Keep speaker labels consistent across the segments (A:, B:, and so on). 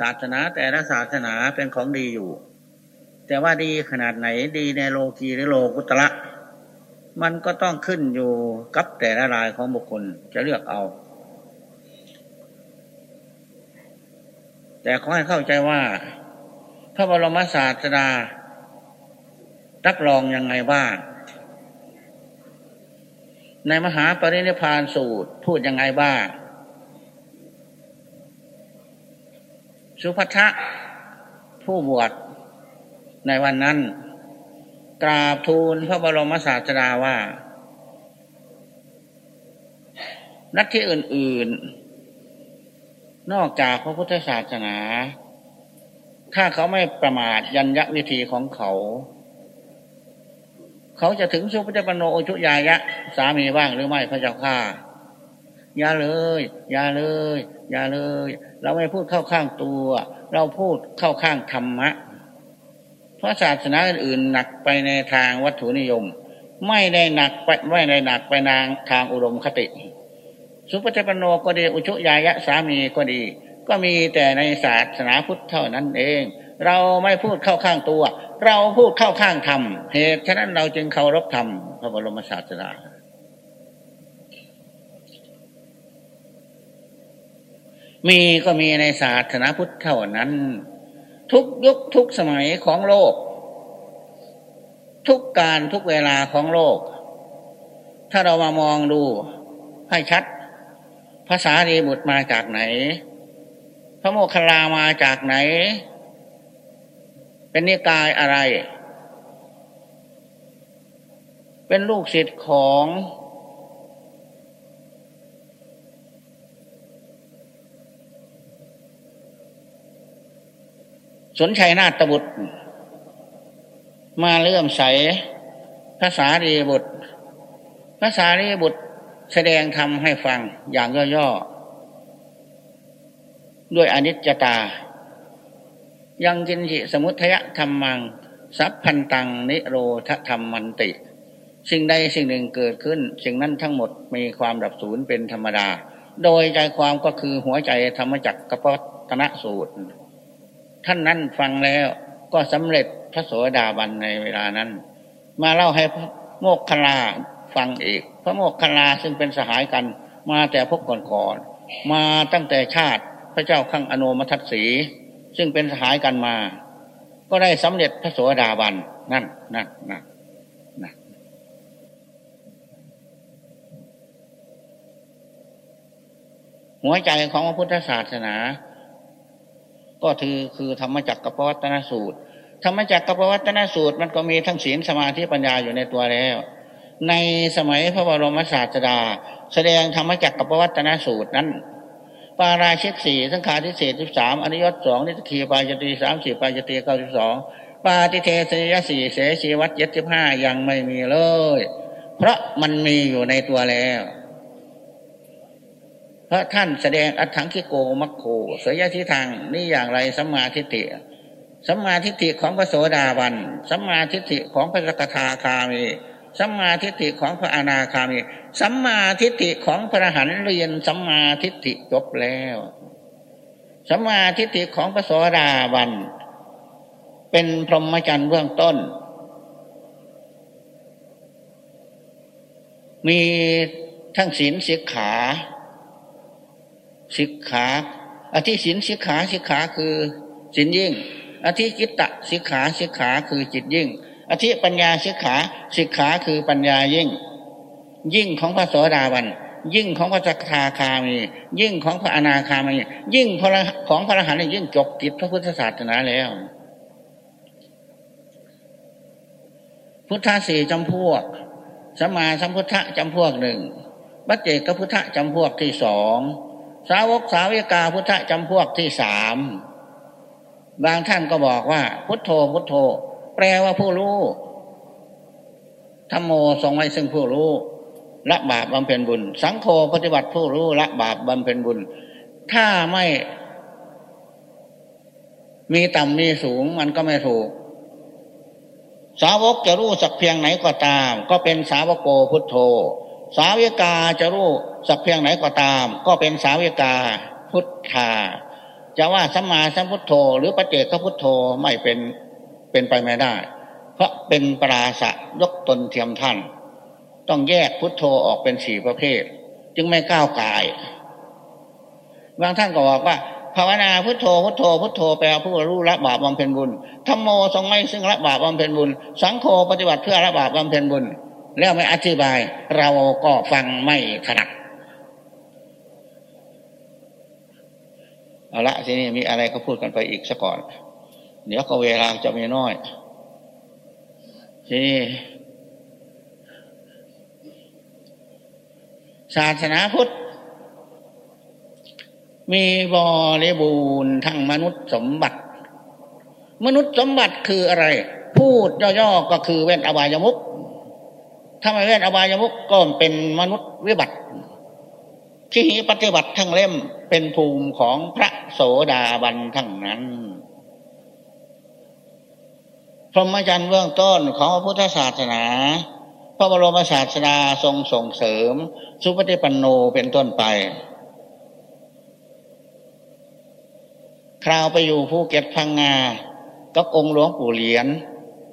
A: ศาสนาแต่ละศาสนาเป็นของดีอยู่ แต่ว่าดีขนาดไหนดีในโลกีหรือโลกุตระมันก็ต้องขึ้นอยู่กับแต่ละรายของบุคคลจะเลือกเอา แต่ขอให้เข้าใจว่า พระบรมศาสดารับรองยังไงบ้างในมหาปรินิพานสูตรพูดยังไงบ้าง สุภัทะผู้บวชในวันนั้น กราบทูลพระบรมศาสดาว่านักที่อื่น ๆ นอกจากพระพุทธศาสนา ถ้าเขาไม่ประมาทยัญญวิธีของเขา เขาจะถึงสุปฏิปโนอุชุยายะ สามีบ้างหรือไม่พระเจ้าข้า อย่าเลย อย่าเลย อย่าเลย เราไม่พูดเข้าข้างตัว เราพูดเข้าข้างธรรมะ เพราะศาสนาอื่นหนักไปในทางวัตถุนิยม ไม่ได้หนักไปไม่ได้หนักไปนางทางอุดมคติ สุปฏิปโนก็ดีอุชุยายะสามีก็ดี ก็มีแต่ในศาสนาพุทธเท่านั้นเอง เราไม่พูดเข้าข้างตัว เราพูดเข้าข้างธรรมเหตุฉะนั้นเราจึงเคารพธรรมพระบรมศาสดา มีก็มีในศาสนาพุทธเท่านั้น ทุกยุคทุกสมัยของโลก ทุกการทุกเวลาของโลก ถ้าเรามามองดูให้ชัด ภาษาดีบุตรมาจากไหน พระโมคคัลลามาจากไหน เป็นนิกายอะไร เป็นลูกศิษย์ของ สนชัยนาฏบุตร มาเลื่อมใสภาษาดีบุตรภาษาดีบุตรแสดงธรรมให้ฟังอย่างย่อๆ ด้วยอนิจจตา ยังจินจิสมุทยธรรมัง สัพพันตังนิโรธธรรมมันติ สิ่งใดสิ่งหนึ่งเกิดขึ้น สิ่งนั้นทั้งหมดมีความดับสูญเป็นธรรมดา โดยใจความก็คือหัวใจธรรมจักรกปตนะสูตร ท่านนั้นฟังแล้วก็สำเร็จพระโสดาบันในเวลานั้น มาเล่าให้พระโมกขลาฟังอีก พระโมกขลาซึ่งเป็นสหายกัน มาแต่พวกก่อนๆมาตั้งแต่ชาติพระเจ้าขังอนุมัติสีซึ่งเป็นสหายกันมา ก็ได้สำเร็จพระโสดาบันนั่นนั่นนั่นนั่นหัวใจของพระพุทธศาสนา ก็คือคือธรรมจักรกปวัตนสูตร ธรรมจักรกปวัตนสูตรมันก็มีทั้งศีลสมาธิปัญญาอยู่ในตัวแล้ว ในสมัยพระบรมศาสดา แสดงธรรมจักกัปปวัตตนสูตรนั้นปาราชิกสี่สังฆาทิเสสสิบสามอนิยตสองนิสสัคคีย์ปาจิตตีย์สามสิบปาจิตตีย์เก้าสิบสองปาฏิเทสนียะสี่เสขิยวัตรเจ็ดสิบห้ายังไม่มีเลย เพราะมันมีอยู่ในตัวแล้ว พระท่านแสดงอัฏฐังคิโกมัคโค เสยยะถีทังนี่อย่างไรสัมมาทิฏฐิสัมมาทิฏฐิของพระโสดาบันสัมมาทิฏฐิของพระสกทาคามีสัมมาทิฏฐิของพระอนาคามีสัมมาทิฏฐิของพระหันเรียนสัมมาทิฏฐิจบแล้วสัมมาทิฏฐิของพระโสดาบันเป็นพรหมจรรย์เบื้องต้น มีทั้งศีลสิกขา สิกขา อธิสินสิกขาสิกขาคือสินยิ่ง อธิจิตตสิกขาสิกขาคือจิตยิ่ง อธิปัญญาสิกขาสิกขาคือปัญญายิ่ง ยิ่งของพระโสดาบันยิ่งของพระจักทาคามี ยิ่งของพระอนาคามี ยิ่งของพระอรหันต์ยิ่งจบกิจพระพุทธศาสนาแล้ว พุทธสี่จำพวกสมาสัมพุทธะจำพวกหนึ่งบัจเจกพุทธะจำพวกที่สอง สาวกสาวิกาพุทธจำพวกที่สามบางท่านก็บอกว่า พุทโธพุทโธ แปลว่าผู้รู้ธรรมโมทรงไว้ซึ่งผู้รู้ละบาปบำเพ็ญบุญ สังโฆปฏิบัติผู้รู้ละบาปบำเพ็ญบุญ ถ้าไม่ มีต่ำมีสูงมันก็ไม่ถูก สาวกจะรู้สักเพียงไหนก็ตาม ก็เป็นสาวกโกพุทโธ สาวิกาจะรู้ สักเพียงไหนก็ตาม ก็เป็นสาวิกาพุทธาจะว่าสัมมาสัมพุทโธ หรือปเจกพุทโธไม่เป็นเป็นไปไม่ได้ เพราะเป็นปราศะยกตนเทียมท่าน ต้องแยกพุทโธออกเป็นสี่ประเภท จึงไม่ก้าวกาย บางท่านก็บอกว่าภาวนาพุทโธพุทโธพุทโธแปลผู้รู้ละบาปบำเพ็ญบุญธรรมโมทรงไม่ซึ่งละบาปบำเพ็ญบุญ สังโฆปฏิบัติเพื่อละบาปบำเพ็ญบุญ แล้วไม่อธิบาย เราก็ฟังไม่ถนัด เอาละทีนี้มีอะไรก็พูดกันไปอีกสักก่อน เดี๋ยวก็เวลาจะมีน้อย ทีนี้ศาสนาพุทธ มีบริบูรณ์ทั้งมนุษย์สมบัติ มนุษย์สมบัติคืออะไร พูดย่อๆก็คือเว้นอบายมุกถ้าไม่เว้นอบายมุกก็เป็นมนุษย์วิบัติ ที่ปฏิบัติทั้งเล่มเป็นภูมิของพระโสดาบันทั้งนั้น พรหมจรรย์เบื้องต้นของพระพุทธศาสนา พระบรมศาสดาทรงส่งเสริม สุปฏิปันโนเป็นต้นไป คราวไปอยู่ภูเก็ตพังงาก็องค์หลวงปู่เหรียญ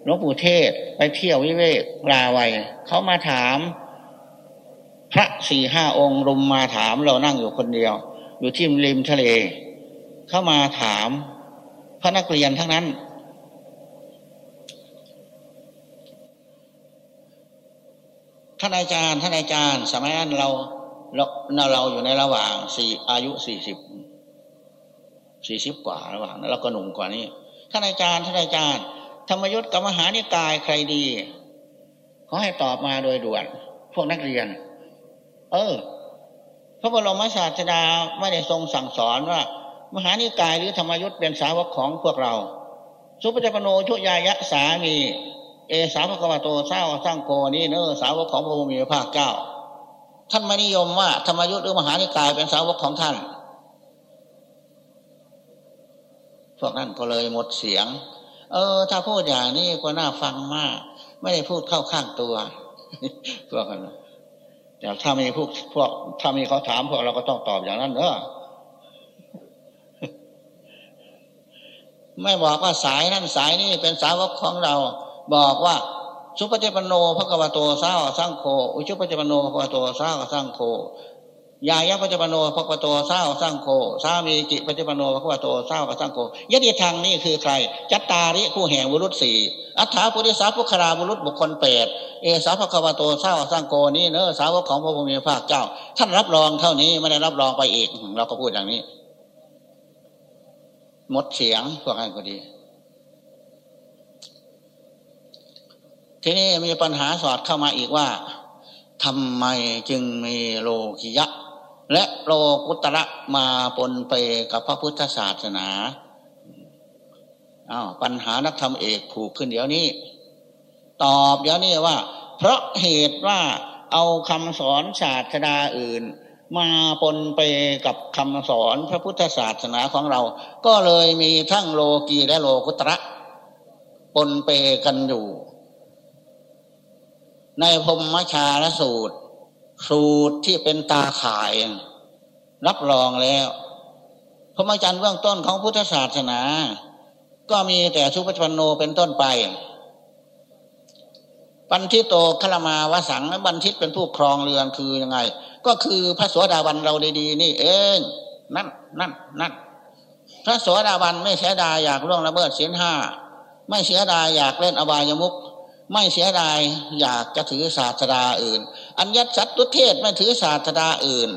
A: หลวงปู่เทศ ไปเที่ยววิเวกลาวัยเขามาถาม พระสี่ห้าองค์รุมมาถามเรานั่งอยู่คนเดียว อยู่ที่ริมทะเล เข้ามาถาม พระนักเรียนทั้งนั้น ท่านอาจารย์ท่านอาจารย์ สมัยนั้นเราเราเราอยู่ในระหว่างสี่อายุสี่สิบสี่สิบกว่าระหว่างนั้นเราก็หนุ่มกว่านี้ท่านอาจารย์ท่านอาจารย์ ธรรมยุทธ์กับมหานิกายใครดีขาให้ตอบมาโดยด่วนพวกนักเรียน เออ พระบรมศาสดาไม่ได้ทรงสั่งสอนว่า มหานิกายหรือธรรมยุทธ์เป็นสาวกของพวกเรา สุปฏิปโนชุยายะสามี เอสาวกวาโตเศร้าสร้างโกนี่เนอสาวกของพระภูมิภาคเจ้า ท่านไม่นิยมว่าธรรมยุทธ์หรือมหานิกายเป็นสาวกของท่าน พวกนั้นก็เลยหมดเสียง เออ ถ้าพูดอย่างนี้ก็น่าฟังมาก ไม่ได้พูดเข้าข้างตัวพวกกัน แต่ถ้ามีพวกพวกถ้ามีเขาถามพวกเราก็ต้องตอบอย่างนั้นเนอะไม่บอกว่าสายนั่นสายนี่เป็นสาวกของเรา บอกว่าสุปฏิปโนพระกวาโตสร้าสร้างโคอุชุปฏิปโนพระกวาโตสร้าสร้างโค ยายะปัจจปโนพระปโตเศร้าสร้างโคสามีจิปัจจปโนพระปโตเศร้าสร้างโคยติทางนี่คือใคร จัตตาริผู้แห่งบุรุษสี่อัฏฐาปุริสาพุคราบุรุษบุคคลแปดเอสาพระกวโตเศร้าสร้างโกนี้เนอสาวกของพระพุทธภาคเจ้า ท่านรับรองเท่านี้ไม่ได้รับรองไปอีก เราก็พูดอย่างนี้หมดเสียงพวกนั้นก็ดี ทีนี้มีปัญหาสอดเข้ามาอีกว่าทำไมจึงมีโลกิยะ และโลกุตระมาปนไปกับพระพุทธศาสนาอา้าวปัญหานักธรรมเอกผูกขึ้นเดี๋ยวนี้ ตอบเดี๋ยวนี้ว่า เพราะเหตุว่าเอาคำสอนศาสดาอื่น มาปนไปกับคำสอนพระพุทธศาสนาของเรา ก็เลยมีทั้งโลกีและโลกุตระปนไปกันอยู่ ในพมชาลสูตร สูตรที่เป็นตาข่ายรับรองแล้วพระมจรรย์เบื้องต้นของพุทธศาสนา ก็มีแต่สุปฏิปันโนเป็นต้นไป ปันทิโตคลมาวสังบันทิตเป็นผู้ครองเรือนคือยังไง ก็คือพระสวสดาบันเราดีๆนี่เองนั่นนั่นนั่นพระสวสดาบันไม่เสียดายอยากล่วงละเมิดศีลห้าไม่เสียดายอยากเล่นอบายมุกไม่เสียดายอยากจะถือศาสดาอื่น อัญญสัตตุเทศไม่ถือศาสดาอื่น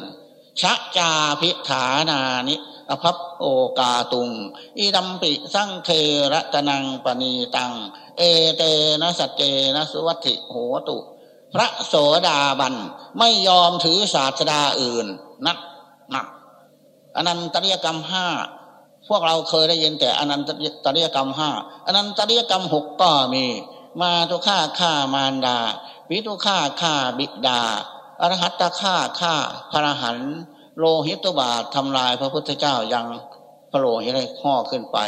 A: ชะจาพิฐานานิอภัพโอกาตุง อิดัมปิสังเทระตนังปณีตัง เอเตนะสัจเจนะสุวัติโหตุ พระโสดาบัน ไม่ยอมถือศาสดาอื่น นักนักอนันตริยกรรมห้าพวกเราเคยได้ยินแต่อนันตริยกรรมห้าอนันตริยกรรมหกก็มี มาตุฆ่าฆ่ามารดา วิตุฆ่าฆ่าบิดาอรหัตตฆ่าฆ่าพระหันโลหิตบาททำลายพระพุทธเจ้ายังพระโลหิตให้ข้อขึ้นไป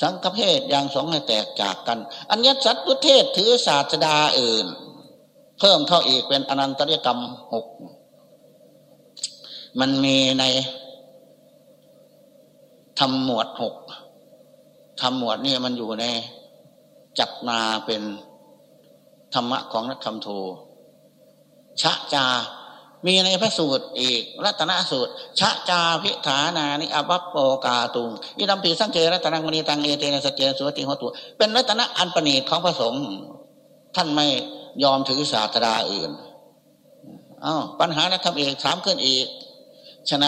A: สังฆเพศยังสองให้แตกจากกัน อัญญสัตตุทเทศถือศาสดาอื่น เพิ่มเข้าอีกเป็นอนันตริยกรรมหกมันมีในทำหมวดหกทำหมวดนี่มันอยู่ในจับนาเป็น ธรรมะของนักธรรมโทชะจา มีในพระสูตรอีกรัตนสูตร ชะจาพิฐานานิอภัปโปกาตุงอิดัมปีสังเกรัตนังมณีตังเอเตนะสเจสุติหัวตัวเป็นรัตนะอันประณีตของพระสงฆ์ท่านไม่ยอมถือศาสดาอื่นอ้าวปัญหานักธรรมเอกถามขึ้นอีกฉะไหน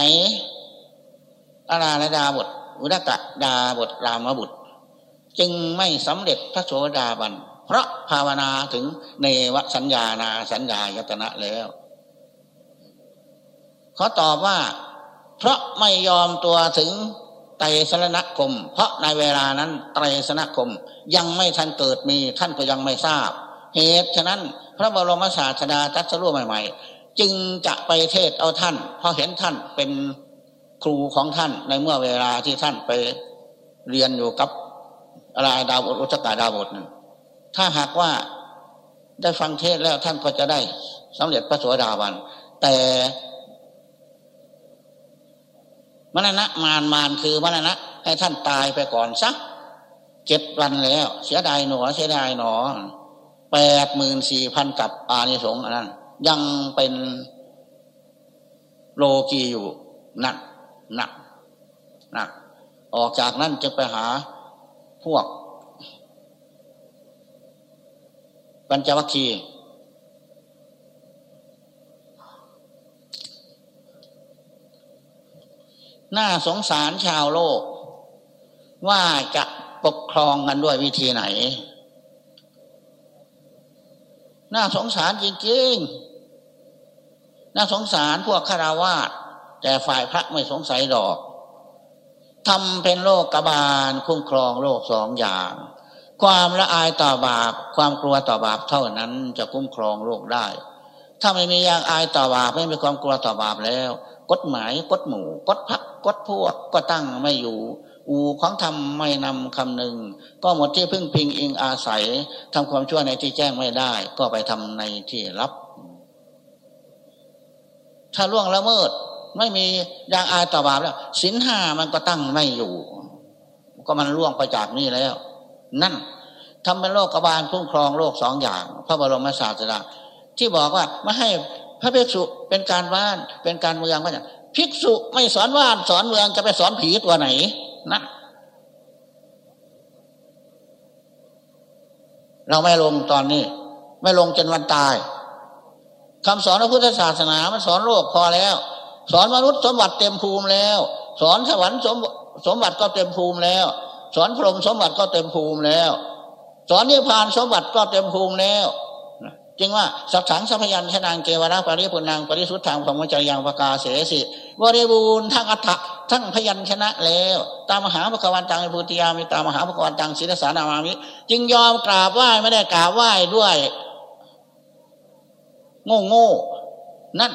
A: อาราลดาบทอุดกะดาบทรามบุตร จึงไม่สำเร็จพระโสดาบัน เพราะภาวนาถึงเนวสัญญานาสัญญายตนะแล้วเขาตอบว่า เพราะไม่ยอมตัวถึงไตรสนคม เพราะในเวลานั้นไตรสนคม ยังไม่ทันเกิดมีท่านก็ยังไม่ทราบ เหตุฉะนั้น พระบรมศาสดาตรัสรู้ใหม่ ๆ จึงจะไปเทศเอาท่านเพราะเห็นท่านเป็นครูของท่านในเมื่อเวลาที่ท่านไปเรียนอยู่กับอะไรดาวอุตกาดาวบทนึง ถ้าหากว่าได้ฟังเทศแล้วท่านก็จะได้สำเร็จพระสวสดาวัน แต่มรณะมารมารคือมรณะ ให้ท่านตายไปก่อนสักเจ็ดวันแล้ว เสียดายหนอเสียดายหนอแปดหมื่นสี่พันกับอานิสงส์อันนั้น ยังเป็นโลกีอยู่หนั่นหนักหนักออกจากนั้นจะไปหาพวก ปัญจวัคคีย์น่าสงสารชาวโลก ว่าจะปกครองกันด้วยวิธีไหน น่าสงสารจริงๆ น่าสงสารพวกคาราวาสแต่ฝ่ายพระไม่สงสัยดอกทำเป็นโลกกบาลคุ้มครองโลกสองอย่าง ความละอายต่อบาป ความกลัวต่อบาปเท่านั้นจะคุ้มครองโลกได้ ถ้าไม่มียางอายต่อบาปไม่มีความกลัวต่อบาปแล้ว กฎหมายกฎหมู่กฎพักกฎพวกก็ตั้งไม่อยู่ อูของธรรมไม่นำคำหนึ่ง ก็หมดที่พึ่งพิงอิงอาศัยทำความชั่วในที่แจ้งไม่ได้ ก็ไปทำในที่รับ ถ้าล่วงละเมิดไม่มียางอายต่อบาปแล้วสินห้ามันก็ตั้งไม่อยู่ ก็มันล่วงไปจากนี่แล้ว นั่นทำเป็นโลกกบาลคุ้มครองโลกสองอย่าง พระบรมศาสดาที่บอกว่าไม่ให้พระภิกษุเป็นการบ้านเป็นการเมืองว่าอย่างภิกษุไม่สอนว่านสอนเมืองจะไปสอนผีตัวไหนนะเราไม่ลงตอนนี้ ไม่ลงจนวันตายคำสอนพระพุทธศาสนามันสอนโลกพอแล้ว สอนมนุษย์สมบัติเต็มภูมิแล้ว สอนสวรรค์สมสมบัติก็เต็มภูมิแล้ว สอนพรหมสมบัติก็เต็มภูมิแล้ว สอนนิพพานสมบัติก็เต็มภูมิแล้วจึงว่าสักสังสัพยัญชนะเกวราปริพุนังปริสุทธังพรหมจริยังปกาเสสิบริบูรณ์ทั้งอัฏฐะทั้งพยัญชนะแล้ว ตามมหาภควันตังพุติยามิตามมหาภควันตังศิลสานามามิ จึงยอมกราบไหว้ไม่ได้กราบไหว้ด้วย โง่โง่นั่น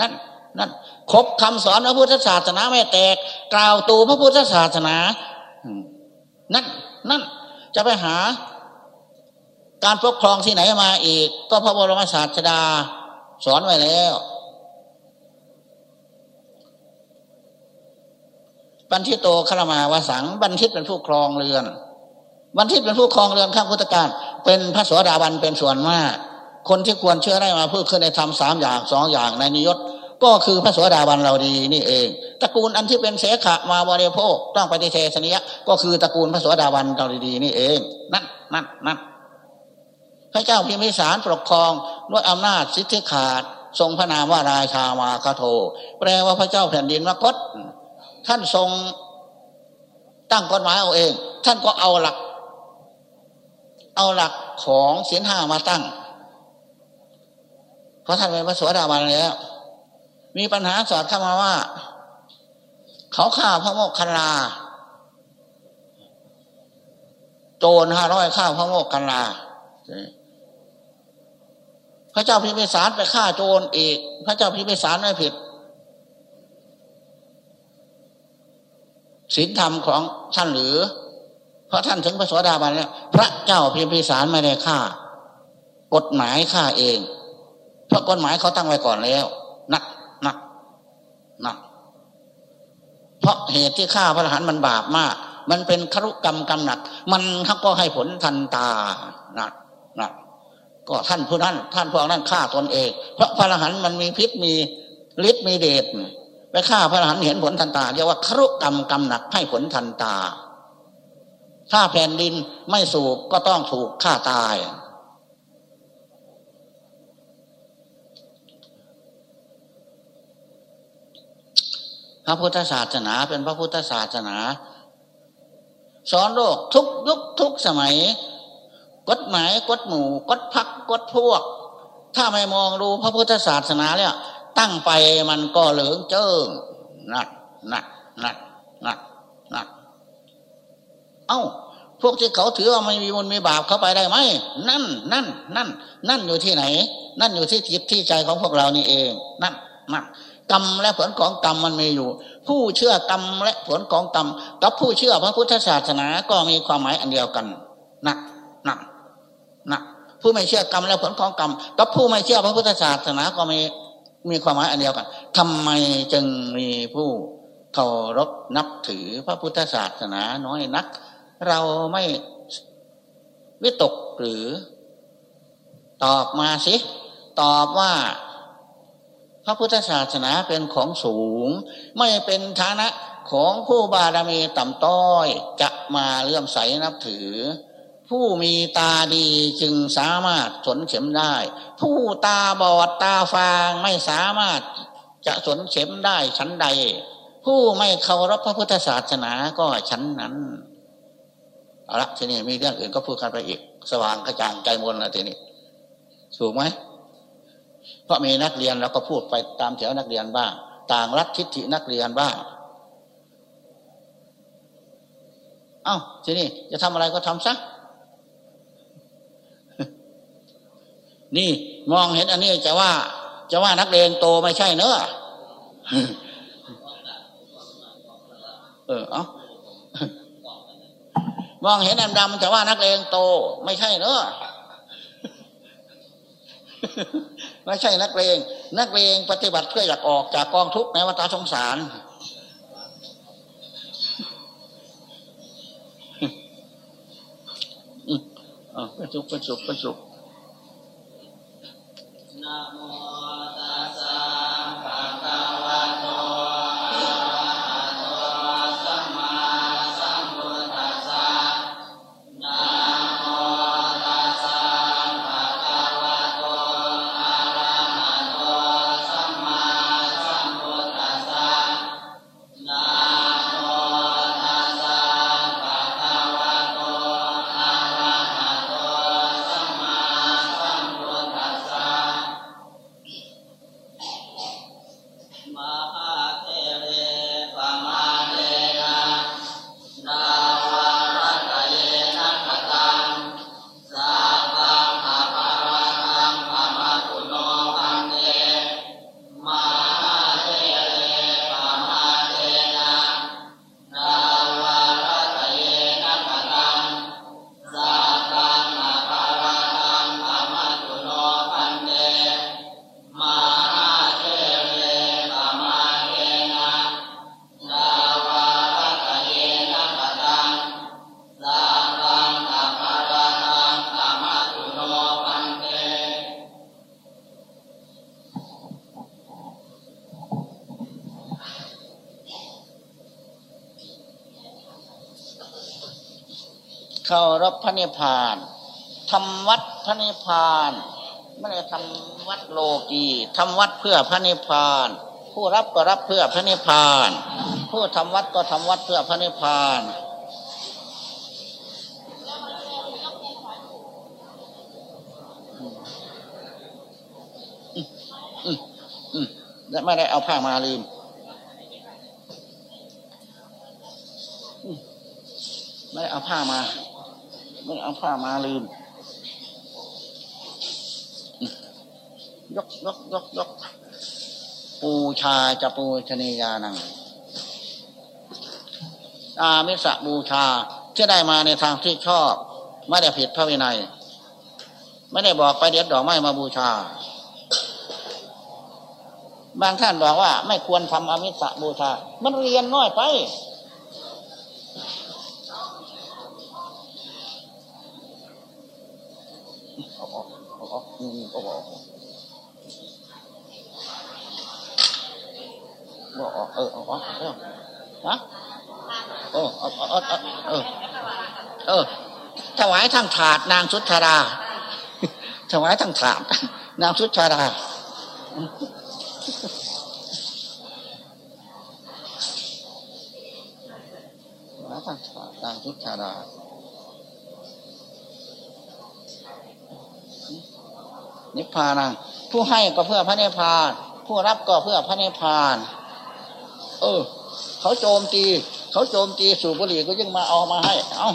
A: นั่น นั่น ครบคำสอนพระพุทธศาสนาไม่แตก กล่าวตูพระพุทธศาสนานั่นนั่นจะไปหา การปกครองที่ไหนมาอีก ก็พระบรมศาสดา สอนไว้แล้ว บันทิตโตคารมาวสัง บันทิตเป็นผู้ครองเรือน บันทิตเป็นผู้ครองเรือนข้างพุทธการเป็นพระสวสดาบันเป็นส่วนมาก คนที่ควรเชื่อได้มาเพื่อขึ้นในธรรมสามอย่างสองอย่างในนิยต ก็คือพระสวสดาบันเราดีนี่เอง ตระกูลอันที่เป็นเสขะมาบริโภคต้องปฏิเทศนิยะก็คือตระกูลพระสวสดาบันเราดีนี่เอง นั่นนั่นนั่นพระเจ้าพิมพิสารปกครองด้วยอำนาจสิทธิขาด ทรงพระนามว่าราชามาคาโท แปลว่าพระเจ้าแผ่นดินมคตท่านทรงตั้งกฎหมายเอาเอง ท่านก็เอาหลัก เอาหลักของศีลห้ามาตั้ง เพราะท่านเป็นพระสวสดาบันแล้ว มีปัญหาสอดเข้ามาว่า เขาฆ่าพระโมกขันลาโจรห้าร้อยฆ่าพระโมกขันลาพระเจ้าพิมพิสารไปฆ่าโจรอีก พระเจ้าพิมพิสารไม่ผิดศีลธรรมของท่านหรือ เพราะท่านถึงพระสวสดาบันแล้ว พระเจ้าพิมพิสารไม่ได้ฆ่า กฎหมายฆ่าเอง เพราะกฎหมายเขาตั้งไว้ก่อนแล้ว นัก นักนักเพราะเหตุที่ฆ่าพระอรหันต์มันบาปมาก มันเป็นครุกรรมกรรมหนัก มันก็ให้ผลทันตานะนะก็ท่านผู้นั้น ท่านพวกนั้นฆ่าตนเอง เพราะพระอรหันต์มันมีพิษมีฤทธิ์มีเดชไปฆ่าพระอรหันต์เห็นผลทันตาเรียกว่าครุกรรมกรรมหนักให้ผลทันตา ถ้าแผ่นดินไม่สูบก็ต้องถูกฆ่าตาย พระพุทธศาสนาเป็นพระพุทธศาสนา สอนโลกทุกยุคทุกสมัย กฎหมายกฎหมู่กฎพักกฎพวก ถ้าไม่มองดูพระพุทธศาสนาเนี่ยตั้งไปมันก็เหลืองเจิ้งนักนักนักนักนักเอ้า พวกที่เขาถือว่าไม่มีมนมีบาปเข้าไปได้ไหมนั่น นั่น นั่น นั่นอยู่ที่ไหน นั่นอยู่ที่จิตที่ใจของพวกเรานี่เอง นั่นนั่น กรรมและผลของกรรมมันมีอยู่ ผู้เชื่อกรรมและผลของกรรมกับผู้เชื่อพระพุทธศาสนาก็มีความหมายอันเดียวกันนะนะนะผู้ไม่เชื่อกรรมและผลของกรรมกับผู้ไม่เชื่อพระพุทธศาสนาก็มีมีความหมายอันเดียวกันทำไมจึงมีผู้เคารพนับถือพระพุทธศาสนาน้อยนัก เราไม่วิตกหรือ ตอบมาสิ ตอบว่า ระพุทธศาสนาเป็นของสูง ไม่เป็นฐานะของผู้บารมีต่ำต้อยจะมาเลื่อมใสนับถือ ผู้มีตาดีจึงสามารถสนเข็มได้ ผู้ตาบอดตาฟางไม่สามารถจะสนเข็มได้ชั้นใด ผู้ไม่เคารพพระพุทธศาสนาก็ชั้นนั้นเอาละทีนี้มีเรื่องอื่นก็พูดกันไปอีก สว่างกระจ่างใจมนแล้วทีนี้ถูกไหม เพราะมีนักเรียนเราก็พูดไปตามแถวนักเรียนบ้างต่างรัฐทิฏฐินักเรียนบ้างเอา้าทีนี้จะทำอะไรก็ทำซะนี่มองเห็นอันนี้จะว่า จะว่านักเรียนโตไม่ใช่เนอะเออเอามองเห็นดำดำจะว่านักเรียนโต ไม่ใช่เนอะ ไม่ใช่นักเลงนักเลงปฏิบัติเพื่ออยากออกจากกองทุกข์ในวัฏสงสารอ่าเป็นสุขเป็นสุขเป็นสุขนะโม นิพพานทำวัดพระนิพพานไม่ได้ทำวัดโลกีทำวัดเพื่อพระนิพพาน ผู้รับก็รับเพื่อพระนิพพาน ผู้ทำวัดก็ทำวัดเพื่อพระนิพพานและไม่ได้เอาผ้ามาลืมไม่ได้เอาผ้ามา ไม่เอาผ้ามาลืม ยกยกยกยกปูชาจะปูชนียานัง อามิสะบูชาที่ได้มาในทางที่ชอบ ไม่ได้ผิดพระวินัย ไม่ได้บอกไปเด็ดดอกไม้มาบูชา บางท่านบอกว่า ไม่ควรทำอมิสบูชา มันเรียนน้อยไป ออกออกออกออกอกบอกออกเออออกออกเออฮะเออเออเออเออเออถวายทั้งถาดนางสุธาราถวายทั้งถาดนางสุธาราถวายทั้งถาดนางสุธารา นิพพานังผู้ให้ก็เพื่อพระนิพพาน ผู้รับก็เพื่อพระนิพพาน เออ เขาโจมตี เขาโจมตีสู่บุหรี่ก็ยังมาเอามาให้ เอา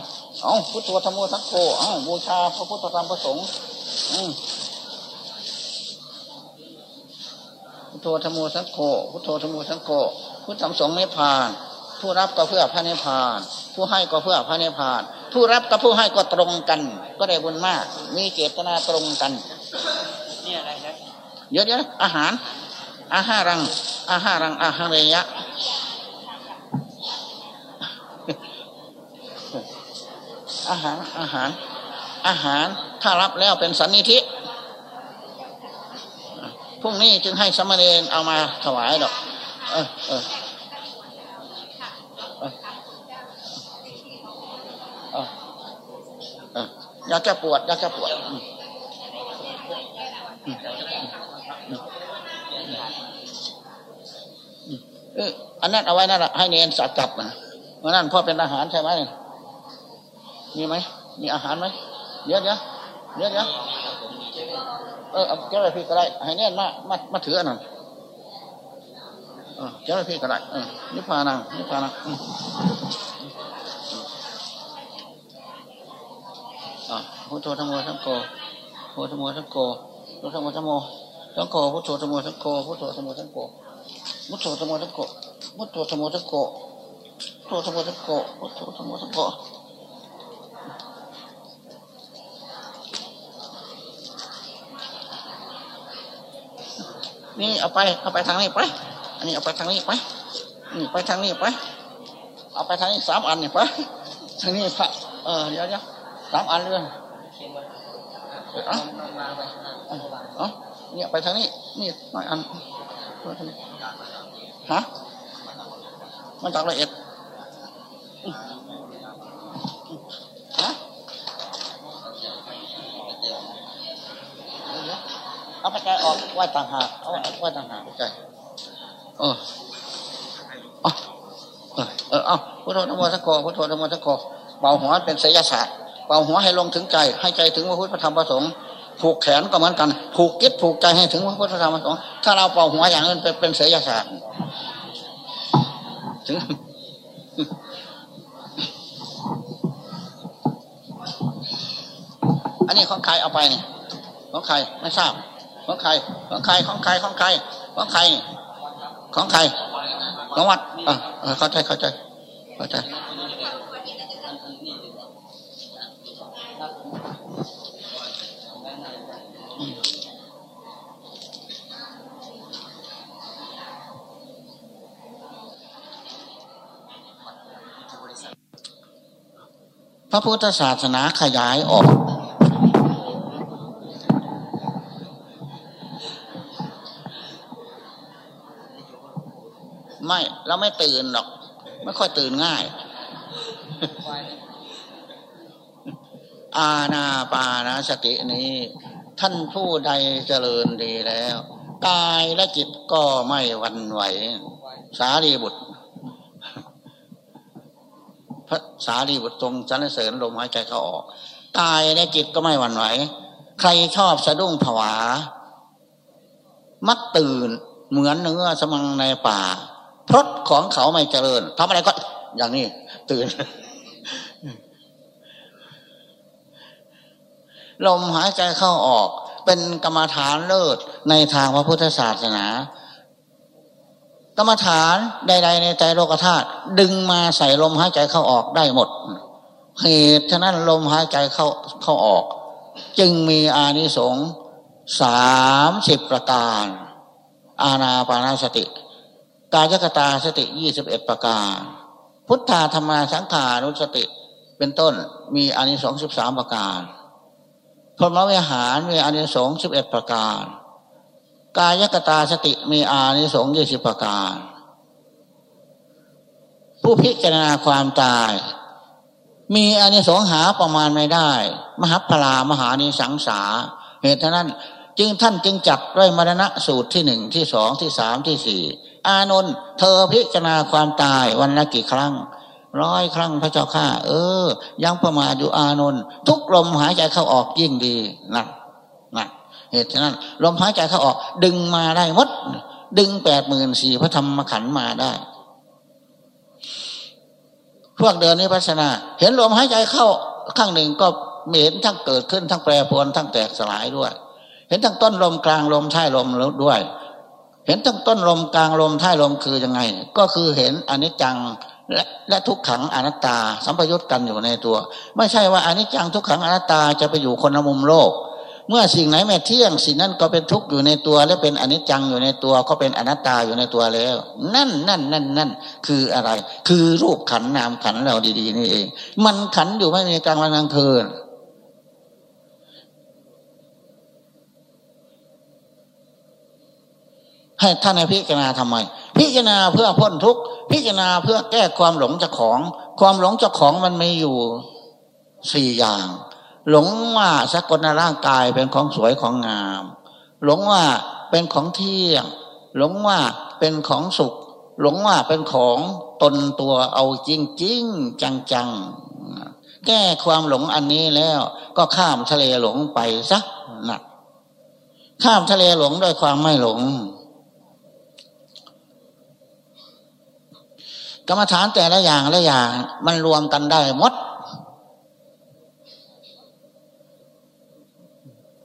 A: เอาพุทโธธรรมโอทังโกเอาบูชาพระพุทธธรรมพระสงฆ์พุทโธธรรมโอสังโฆพุทโธธรรมโอสังโฆพุทธธรรมสงฆ์นิพพาน ผู้รับก็เพื่อพระนิพพาน ผู้ให้ก็เพื่อพระนิพพาน ผู้รับกับผู้ให้ก็ตรงกัน ก็ได้บุญมาก มีเจตนาตรงกัน นี่อะไรนะเยอะๆอาหาร อาหารัง อาหารัง อาหารเรยะ อาหาร อาหาร อาหาร ถ้ารับแล้วเป็นสันนิธิพรุ่งนี้จึงให้สมณีนเอามาถวายดอก เออเอออยากจะปวดอยากจะปวด อันนั้นเอาไว้นั่นแหะให้เนนสักจับนะเพรานั่นพ่อเป็นอาหารใช่ไหมมีไหมมีอาหารไหมเดี๋ยวเดี๋ยวเดี๋ยวเดี๋ยวเออเจ้าหน้าที่ก็ได้ให้เนี่มามามาถืออันนั้นเจ้าหน้าที่ก็ได้นิพพานังนิพพานังพุทโธธรรมโมสังโฆพุทโธธรรมโมสังโฆ พุทโธธรรมโมสังโฆสังโฆพุทโธธรรมโมสังโฆพุทโธธรรมโมสังโฆพุทโธธรรมโมสังโฆพุทโธธรรมโมสังโฆพุทโธธรรมโมสังโฆพุทโธธรรมโมสังโฆนี่เอาไปเอาไปทางนี้ไป อันนี้เอาไปทางนี้ไปนี่ไปทางนี้ไป เอาไปทางนี้สามอันนี่ไปทางนี้พระเออเดี๋ยวเดี๋ยวสามอันเลย เอาเอาเนี่ยไปทางนี้ นี่น้อยอันฮะมันจากละเอียดฮะเอาไปใจออกไว้ต่างหากเอาไว้ต่างหากใจเออเออ เออ เอาพุทโธธรรมสังโฆพุทโธธรรมสังโฆเบาหัวเป็นศิลศาสตร์ เบาหัวให้ลงถึงใจ ให้ใจถึงพระพุทธธรรมพระสงฆ์ผูกแขนก็เหมือนกัน ผูกกิจผูกใจให้ถึงพระพุทธธรรมพระสงฆ์ถ้าเราเป่าหัวอย่างนั้นเป็นศิลศาสตร์ถึงอันนี้ของใครเอาไปเนี่ยของใครไม่ทราบ ของใคร ของใครของใครของใครของใครของใครของวัดอ่าเข้าใจเข้าใจเข้าใจ พระพุทธศาสนาขยายออก ไม่เราไม่ตื่นหรอก ไม่ค่อยตื่นง่าย อาณาปานาสตินี้ ท่านผู้ใดเจริญดีแล้วกายและจิตก็ไม่วันไหว สารีบุตร พระสารีบุตรตรงจันเสริญลมหายใจเขาออกกายและจิตก็ไม่หวั่นไหว ใครชอบสะดุ้งผวา มักตื่นเหมือนเนื้อสมังในป่า พรตของเขาไม่เจริญทำอะไรก็อย่างนี้ ตื่น ลมหายใจเข้าออก เป็นกรรมฐานเลิศในทางพระพุทธศาสนา กรรมฐานใด ๆ ในใจโลกธาตุดึงมาใส่ลมหายใจเข้าออกได้หมด เหตุฉะนั้นลมหายใจเข้าเข้าออก จึงมีอานิสงส์สามสิบประการ อาณาปานาสติ กายกตาสติยี่สิบเอ็ดประการ พุทธาธรรมาสังขานุสติ เป็นต้นมีอานิสงส์สิบสามประการพรหมวิหารมีอานิสงส์สิบเอ็ดประการ กายกตาสติมีอานิสงส์ยี่สิบประการ ผู้พิจารณาความตาย มีอานิสงส์หาประมาณไม่ได้ มหาพลามหานิสังสา เหตุนั้น จึงท่านจึงจัดด้วยมรณะสูตรที่หนึ่งที่สองที่สามที่สี่อานนท์เธอพิจารณาความตายวันละกี่ครั้งร้อยครั้งพระเจ้าข้าเออ ยังประมาทอยู่อานนท์ทุกลมหายใจเข้าออกยิ่งดีนะนะ เหตุฉะนั้นลมหายใจเข้าออก ดึงมาได้มด ดึงแปดหมื่นสี่พระธรรมขันมาได้ พวกเดินนิพพานาเห็นลมหายใจเข้าข้างหนึ่งก็เห็นทั้งเกิดขึ้นทั้งแปรปรวนทั้งแตกสลายด้วย เห็นทั้งต้นลมกลางลมท้ายลมแล้วด้วย เห็นทั้งต้นลมกลางลมท้ายลมคือยังไง ก็คือเห็นอนิจจังและและทุกขังอนัตตาสัมปยุตกันอยู่ในตัว ไม่ใช่ว่าอนิจจังทุกขังอนัตตาจะไปอยู่คนละมุมโลก เมื่อสิ่งไหนไม่เที่ยงสิ่งนั้นก็เป็นทุกข์อยู่ในตัว และเป็นอนิจจังอยู่ในตัว ก็เป็นอนัตตาอยู่ในตัวแล้ว นั่นนั่นนั่นนั่นคืออะไร คือรูปขันนามขันเราดี ๆ นี่เอง มันขันอยู่ไม่มีกลางวันกลางคืนให้ท่านพิจารณาทำไม พิจารณาเพื่อพ้นทุกข์พิจารณาเพื่อแก้ความหลงเจ้าของ ความหลงเจ้าของมันมีอยู่สี่อย่าง หลงว่าสกลร่างกายเป็นของสวยของงาม หลงว่าเป็นของเที่ยง หลงว่าเป็นของสุข หลงว่าเป็นของตนตัวเอาจริงจริงจังจังแก้ความหลงอันนี้แล้ว ก็ข้ามทะเลหลงไปซะนะข้ามทะเลหลงด้วยความไม่หลง กรรมฐานแต่ละอย่างละอย่างมันรวมกันได้หมด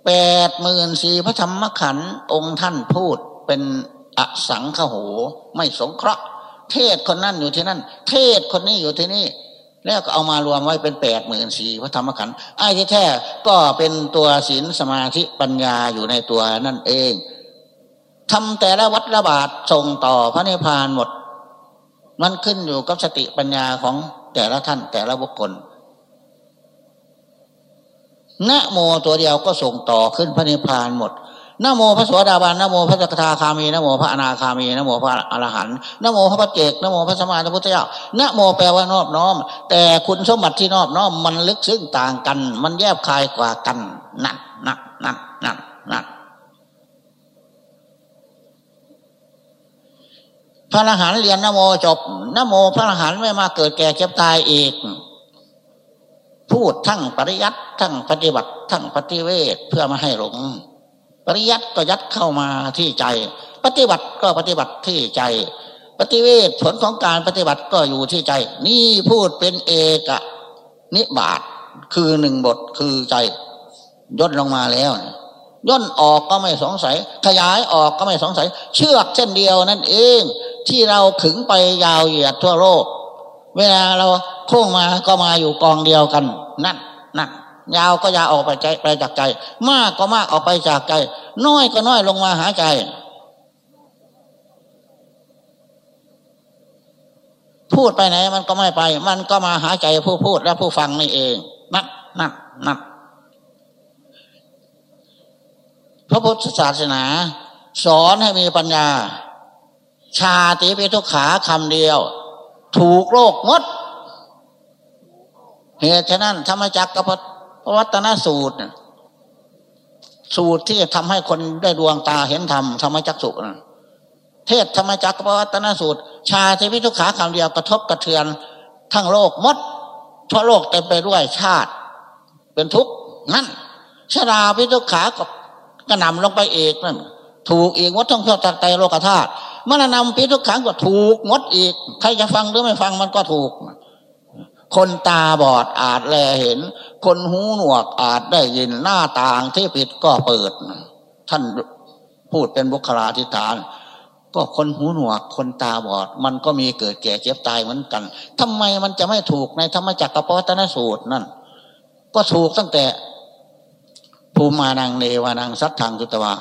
A: แปดหมื่นสี่พระธรรมขันธ์องค์ท่านพูดเป็นอสังขโห ไม่สงเคราะห์ เทศคนนั้นอยู่ที่นั่น เทศคนนี้อยู่ที่นี่ แล้วก็เอามารวมไว้เป็นแปดหมื่นสี่พระธรรมขันธ์ไอ้ที่แท้ก็เป็นตัวศีลสมาธิปัญญาอยู่ในตัวนั่นเองทำแต่ละวัดระบาดส่งต่อพระนิพพานหมด มันขึ้นอยู่กับสติปัญญาของแต่ละท่านแต่ละบุคคล นะโมตัวเดียวก็ส่งต่อขึ้นพระนิพพานหมดนะโมพระสวสดาบาลนะโมพระสกทาคามีนะโมพระอนาคามีนะโมพระอรหันต์นะโมพระปัจเจกนะโมพระสมานพุทธเจ้านะโมแปลว่านอบน้อม แต่คุณสมบัติที่นอบน้อมมันลึกซึ้งต่างกัน มันแยบคายกว่ากันนักนักนักนักนักพระอรหันต์เรียนนโมจบนโมพระอรหันต์ไม่มาเกิดแก่เจ็บตายอีก พูดทั้งปริยัติทั้งปฏิบัติ ทั้งปฏิเวทเพื่อมาให้หลง ปริยัติก็ยัดเข้ามาที่ใจ ปฏิบัติก็ปฏิบัติที่ใจ ปฏิเวทผลของการปฏิบัติก็อยู่ที่ใจ นี่พูดเป็นเอกนิบาตคือหนึ่งบทคือใจย่นลงมาแล้วย่นออกก็ไม่สงสัย ขยายออกก็ไม่สงสัย เชือกเช่นเดียวนั่นเอง ที่เราขึงไปยาวเหยียดทั่วโลก เวลาเราโค้งมาก็มาอยู่กองเดียวกัน นั่นนั่นยาวก็ยาวออกไปใจไปจากใจ มากก็มากออกไปจากใจ น้อยก็น้อยลงมาหาใจ พูดไปไหนมันก็ไม่ไป มันก็มาหาใจผู้พูดและผู้ฟังนี่เอง นั่นนั่นนั่นพระพุทธศาสนา สอนให้มีปัญญา ชาติเป็นทุกขาคำเดียว ถูกโลกมด เหตุฉะนั้นธรรมจักรกับพระวัตนสูตร สูตรที่ทำให้คนได้ดวงตาเห็นธรรมธรรมจักสุนะเทศธรรมจักรพวัตนสูตร ชาติพิทุขาคำเดียวกระทบกระเทือน ทั้งโลกมดทั่วโลกเต็มไปด้วยชาติ เป็นทุกข์นั่นชราพิทุขาก็กระนำลงไปเอกนั่นถูกเอีกวัดท่องเที่ยวจากไตโลกธาตุ เมื่อนำปีทุกครั้งก็ถูกงดอีก ใครจะฟังหรือไม่ฟังมันก็ถูก คนตาบอดอาจแลเห็น คนหูหนวกอาจได้ยินหน้าต่างที่ปิดก็เปิด ท่านพูดเป็นบุคลาธิฐาน ก็คนหูหนวกคนตาบอด มันก็มีเกิดแก่เจ็บตายเหมือนกันทำไมมันจะไม่ถูกในธรรมจักรปวัตนสูตรนั่นก็ถูกตั้งแต่ภูมานังเนวานังสัตถังจุตวา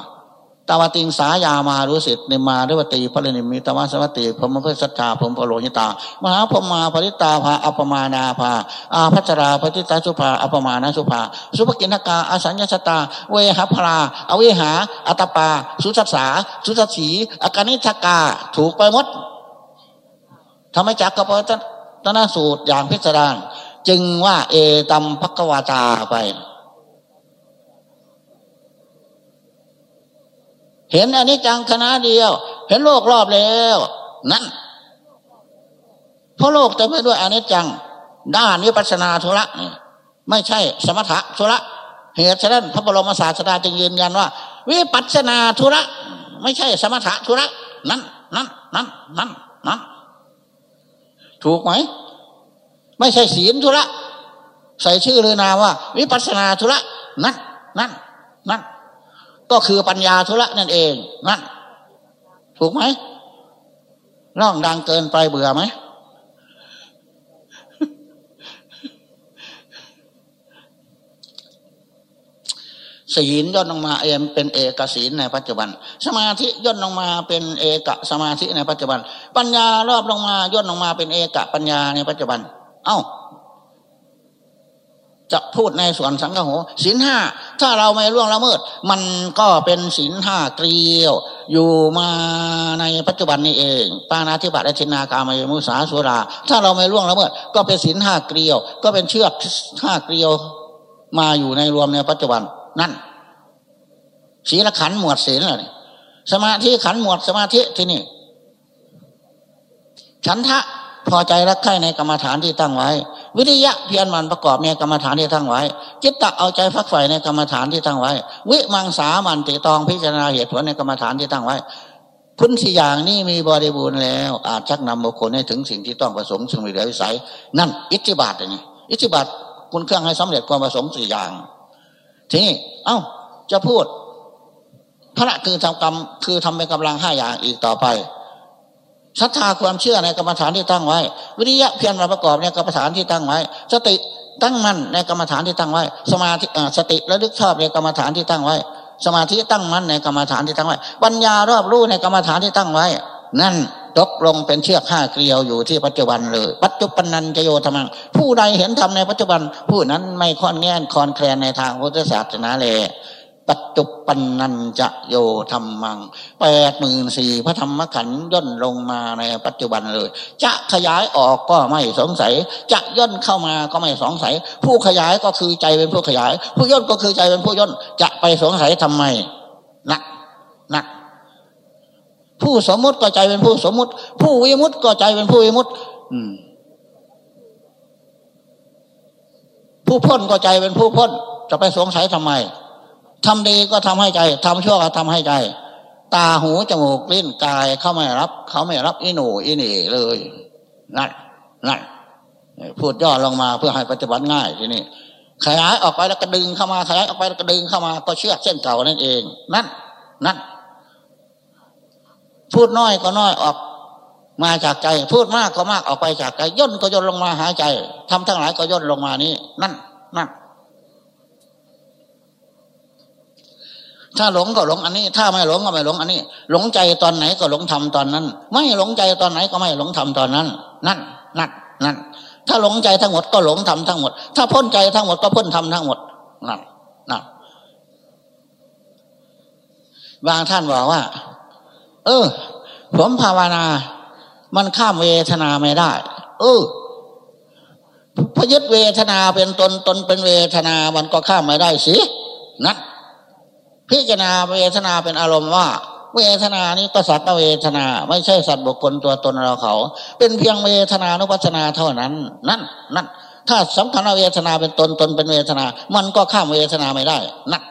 A: ตาวติงสายามารุสิตในมาด้วยวตีพระนิมิตวสวัติพมเพื่อสัทธาพมพโลหิตามหาพมาปริตาภาอัปมานาภาอาพัชราปฏิตาสุภาอัปมานาสุภาสุภกินกาอสัญญาสตา เวหพราอเวหา อัตปา สุทัสสาสุทัสสีอากานิชกาถูกไปหมดทำไมจักกระปตนาสูตรอย่างพิสดารจึงว่าเอตัมพักวาตาไป เห็นอันนี้จังคณะเดียว เห็นโลกรอบแล้ว นั่นเพราะโลกเต็มไปด้วยอนิจจัง ด้านวิปัสนาธุระไม่ใช่สมถะธุระเหตุฉะนั้นพระบรมศาสดาจึงยืนยันว่า วิปัสนาธุระ ไม่ใช่สมถะธุระ นั่นนั่นนั่นนั่นนั่นถูกไหม ไม่ใช่ศีลธุระ ใส่ชื่อเลยนาว่า วิปัสนาธุระ นั่นนั่นนั่น ก็คือปัญญาธุระนั่นเองนั่นถูกไหมร้องดังเกินไปเบื่อไหมศีลย่นลงมาเอมเป็นเอกศีลในปัจจุบัน สมาธิย่นลงมาเป็นเอกสมาธิในปัจจุบัน ปัญญารอบลงมาย่นลงมาเป็นเอกปัญญาในปัจจุบัน เอา้า จะพูดในส่วนสังฆโหศีลห้าถ้าเราไม่ล่วงละเมิด มันก็เป็นศีลห้าเกลียว อยู่มาในปัจจุบันนี้เองปานาธิบัติชินากามยมุสาสุรา ถ้าเราไม่ล่วงละเมิด ก็เป็นศีลห้าเกลียว ก็เป็นเชือกห้าเกลียว มาอยู่ในรวมในปัจจุบันนั่นศีลขันหมวดศีลอะไรสมาธิขันหมวดสมาธิที่นี่ฉันทะพอใจรักใคร่ในกรรมฐานที่ตั้งไว้ วิริยะเพียรมันประกอบในกรรมฐานที่ตั้งไว้ จิตตะเอาใจฟักใฝ่ในกรรมฐานที่ตั้งไว้ วิมังสามันติตองพิจารณาเหตุผลในกรรมฐานที่ตั้งไว้คุณสี่อย่างนี้มีบริบูรณ์แล้ว อาจชักนำบุคคลให้ถึงสิ่งที่ต้องประสงค์ซึ่งมีเหลือวิสัย นั่นอิทธิบาทนี่อิทธิบาทคุณเครื่องให้สำเร็จความประสงค์สี่อย่าง ทีนี้เอ้าจะพูดพระคือทำกรรมคือทำเป็นกำลังห้าอย่างอีกต่อไป ศรัทธาความเชื่อในกรรมฐานที่ตั้งไว้ วิริยะเพียรมาประกอบในกรรมฐานที่ตั้งไว้ สติตั้งมั่นในกรรมฐานที่ตั้งไว้ สมาธิสติระลึกชอบในกรรมฐานที่ตั้งไว้ สมาธิตั้งมั่นในกรรมฐานที่ตั้งไว้ ปัญญารอบรู้ในกรรมฐานที่ตั้งไว้ นั่นตกลงเป็นเชือกห้าเกลียวอยู่ที่ปัจจุบันเลย ปัจจุบันนันจโยธรรมัง ผู้ใดเห็นธรรมในปัจจุบัน ผู้นั้นไม่ค่อนแง่นคอนแคลนในทางพุทธศาสนาเลย ปัจจุปันนันจะโยธรรมังแปดหมื่นสี่พระธรรมขันย่นลงมาในปัจจุบันเลย จะขยายออกก็ไม่สงสัย จะย่นเข้ามาก็ไม่สงสัย ผู้ขยายก็คือใจเป็นผู้ขยาย ผู้ย่นก็คือใจเป็นผู้ย่น จะไปสงสัยทำไมนักนักผู้สมมุติก็ใจเป็นผู้สมมุติ ผู้วิมุตติก็ใจเป็นผู้วิมุตติผู้พ้นก็ใจเป็นผู้พ้น จะไปสงสัยทำไม ทำดีก็ทำให้ใจทำชั่วก็ทำให้ใจ ตาหูจมูกลิ้นกายเขาไม่รับ เขาไม่รับอิหนูอินี่เลยนั่นนั่นพูดย่อลงมาเพื่อให้ปฏิบัติง่ายทีนี้ขยายออกไปแล้วก็ดึงเข้ามาขยายออกไปแล้วก็ดึงเข้ามาก็เชื่อเส้นเก่านั่นเอง นั่นนั่นพูดน้อยก็น้อยออกมาจากใจ พูดมากก็มากออกไปจากใจย่นก็ย่นลงมาหายใจทำทั้งหลายก็ย่นลงมานี้นั่นนั่น ถ้าหลงก็หลงอันนี้ ถ้าไม่หลงก็ไม่หลงอันนี้ หลงใจตอนไหนก็หลงทำตอนนั้น ไม่หลงใจตอนไหนก็ไม่หลงทำตอนนั้น นั่นนั่นนั่นถ้าหลงใจทั้งหมดก็หลงทำทั้งหมด ถ้าพ้นใจทั้งหมดก็พ้นทำทั้งหมดนั่นนั่นบางท่านบอกว่า เออ ผมภาวนา มันข้ามเวทนาไม่ได้ เออพยึดเวทนาเป็นตนตนเป็นเวทนา มันก็ข้ามไม่ได้สินั่น พิจารณาเวทนาเป็นอารมณ์ว่า เวทนานี้ก็สัตว์เวทนา ไม่ใช่สัตว์บุคคลตัวตนเราเขา เป็นเพียงเวทนานุปัสนาเท่านั้น นั่นนั่นถ้าสำคัญว่าเวทนาเป็นตนตนเป็นเวทนา มันก็ข้ามเวทนาไม่ได้นั่น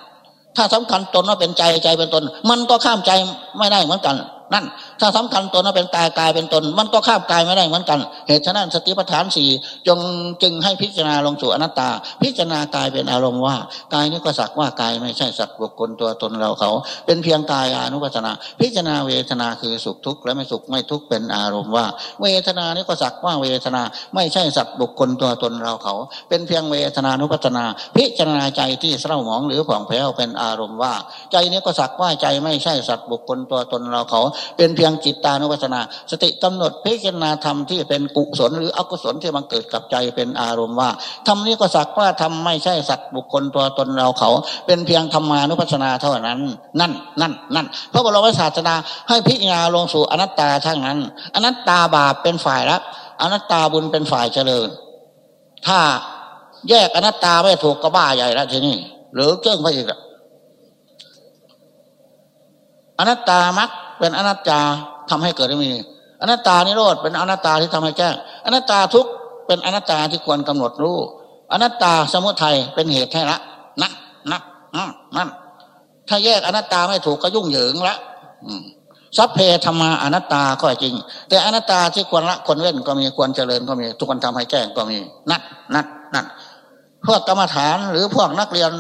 A: ถ้าสำคัญตนว่าเป็นใจใจเป็นตน มันก็ข้ามใจไม่ได้เหมือนกัน นั่น ถ้าสำคัญตนว่าเป็นกายกายเป็นตน มันก็ข้ามกายไม่ได้เหมือนกัน เหตุฉะนั้นสติปัฏฐานสี่จงจึงให้พิจารณาลงสู่อนัตตา พิจารณากายเป็นอารมณ์ว่ากายนี้ก็สักว่ากายไม่ใช่สัตว์บุคคลตัวตนเราเขา เป็นเพียงกายอนุปัสนา พิจารณาเวทนาคือสุขทุกข์และไม่สุขไม่ทุกข์เป็นอารมณ์ว่า เวทนานี้ก็สักว่าเวทนาไม่ใช่สัตว์บุคคลตัวตนเราเขา เป็นเพียงเวทนานุปัสนา พิจารณาใจที่เศร้าหมองหรือผ่องแผ้วเป็นอารมณ์ว่า ใจนี้ก็สักว่าใจไม่ใช่สัตว์บุคคลตัวตนเราเขา เป็นเพียงยังจิตตานุปัสนา สติกำหนดพิจารณาธรรมที่เป็นกุศลหรืออกุศลที่มันเกิดกับใจเป็นอารมณ์ว่าธรรมนี้ก็สักว่าธรรมไม่ใช่สัตว์บุคคลตัวตนเราเขา เป็นเพียงธรรมานุปัสนาเท่านั้น นั่นนั่นนั่นพระบรมศาสดาให้พิจารณาลงสู่อนัตตาทั้งนั้น อนัตตาบาปเป็นฝ่ายรับอนัตตาบุญเป็นฝ่ายเจริญ ถ้าแยกอนัตตาไม่ถูกก็บ้าใหญ่แล้วทีนี้หรือเจ้งไปอีกอนัตตามัก เป็นอนัตตาทำให้เกิดไมี อนัตตานิโรธเป็นอนัตตาที่ทำให้แจ้อนัตตาทุกเป็นอนัตตาที่ควรกำหนดรู้ อนัตตาสมุทัยเป็นเหตุให้ละนักนักนั่นถ้าแยกอนัตตาไม่ถูกก็ยุ่งเหยิงละสัพเพธรรมาอนัตตาก็จริง แต่อนัตตาที่ควรละควรเว้นก็มีควรเจริญก็มี ทุกคนทำให้แจ้ก็มีนักนักนักพวกกรรมฐานหรือพวกนักเรียน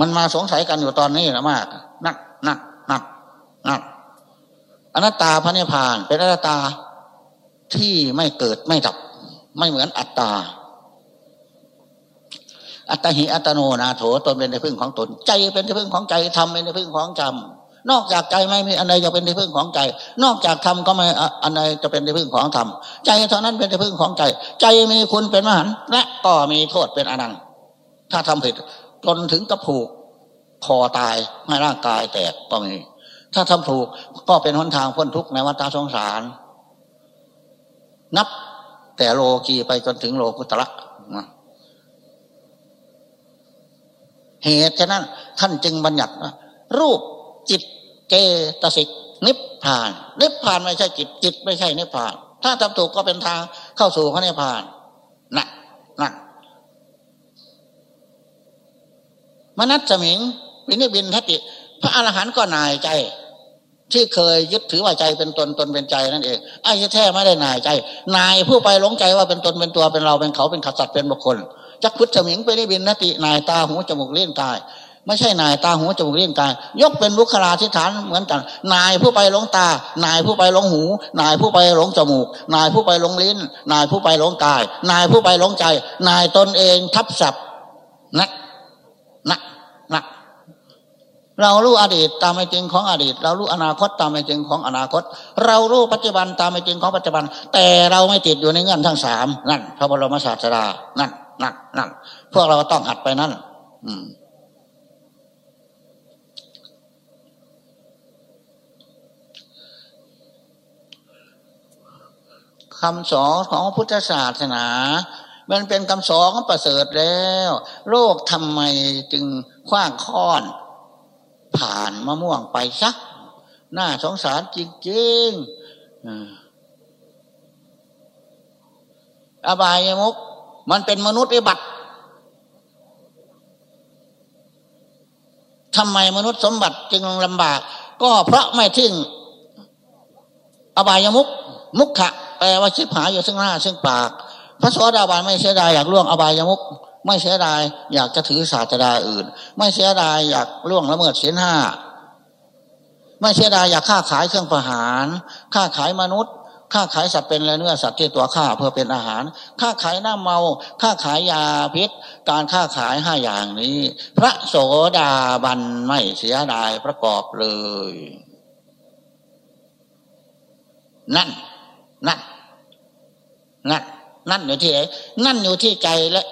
A: มันมาสงสัยกันอยู่ตอนนี้นะมาก นักนักนักนัก อนัตตาพระนิพพาน เป็นอนัตตาที่ไม่เกิดไม่ดับ ไม่เหมือนอัตตา อัตหิอัตโนนาโถตนเป็นที่พึ่งของตน ใจเป็นที่พึ่งของใจทำเป็นที่พึ่งของจำนอกจากใจไม่มีอันใดจะเป็นที่พึ่งของใจ นอกจากธรรมก็ไม่อันใดจะเป็นที่พึ่งของธรรมใจเท่านั้นเป็นที่พึ่งของใจ ใจมีคุณเป็นมหันและก็มีโทษเป็นอนันต์ถ้าทำผิดจนถึงกับผูกคอตายให้ร่างกายแตกก็มี ถ้าทำถูกก็เป็นหนทางพ้นทุกข์ในวัฏสงสาร นับแต่โลกีไปจนถึงโลกุตระเหตุฉะนั้นท่านจึงบัญญัติรูปจิตเจตสิกนิพพาน นิพพานไม่ใช่จิตจิตไม่ใช่นิพพาน ถ้าทำถูกก็เป็นทางเข้าสู่พระนิพพานนะนะมนัตสมิงวินิบินทติ พระอรหันต์ก็นายใจ ที่เคยยึดถือว่าใจเป็นตนตนเป็นใจนั่นเองไอ้แท้ไม่ได้นายใจ นายผู้ไปหลงใจว่าเป็นตนเป็นตัวเป็นเราเป็นเขาเป็นขัดสัตว์เป็นบุคคลจักพุทธมิงไปได้บินนตินายตาหูจมูกเลี้ยงกาย ไม่ใช่นายตาหูจมูกเลี้ยงกาย ยกเป็นบุคลาธิฐานเหมือนกัน นายผู้ไปหลงตา นายผู้ไปหลงหู นายผู้ไปหลงจมูก นายผู้ไปหลงลิ้น นายผู้ไปหลงกาย นายผู้ไปหลงใจ นายตนเองทับศัพท์นักนักนัก เรารู้อดีตตามเป็นจริงของอดีต เรารู้อนาคตตามเป็นจริงของอนาคต เรารู้ปัจจุบันตามเป็นจริงของปัจจุบัน แต่เราไม่ติดอยู่ในเงื่อนทั้งสามนั่นพระบรมศาสดานั่นนั่นนั่นพวกเราต้องหัดไปนั่น อืมคำสอนของพุทธศาสนา มันเป็นคำสอนประเสริฐแล้ว โลกทำไมจึงคว้างค้อน ผ่านมะม่วงไปซัก หน้าสงสารจริงๆอบายมุกมันเป็นมนุษย์วิบัติทำไมมนุษย์สมบัติจึงลำบาก ก็เพราะไม่ทิ้งอบายมุกมุกขะแปลว่าชิบหายอยู่ซึ่งหน้าซึ่งปาก พระสวสดาบาลไม่เสียดายอยากล่วงอบายมุก ไม่เสียดายอยากจะถือศาสตราอื่น ไม่เสียดายอยากล่วงละเมิดศีลห้าไม่เสียดายอยากฆ่าขายเครื่องประหารฆ่าขายมนุษย์ฆ่าขายสัตว์เป็นและเนื้อสัตว์ที่ตัวฆ่าเพื่อเป็นอาหารฆ่าขายน้ำเมาฆ่าขายยาพิษ การฆ่าขายห้าอย่างนี้ พระโสดาบันไม่เสียดายประกอบเลย นั่น นั่น นั่น นั่นอยู่ที่ไหนนั่นอยู่ที่ใจและ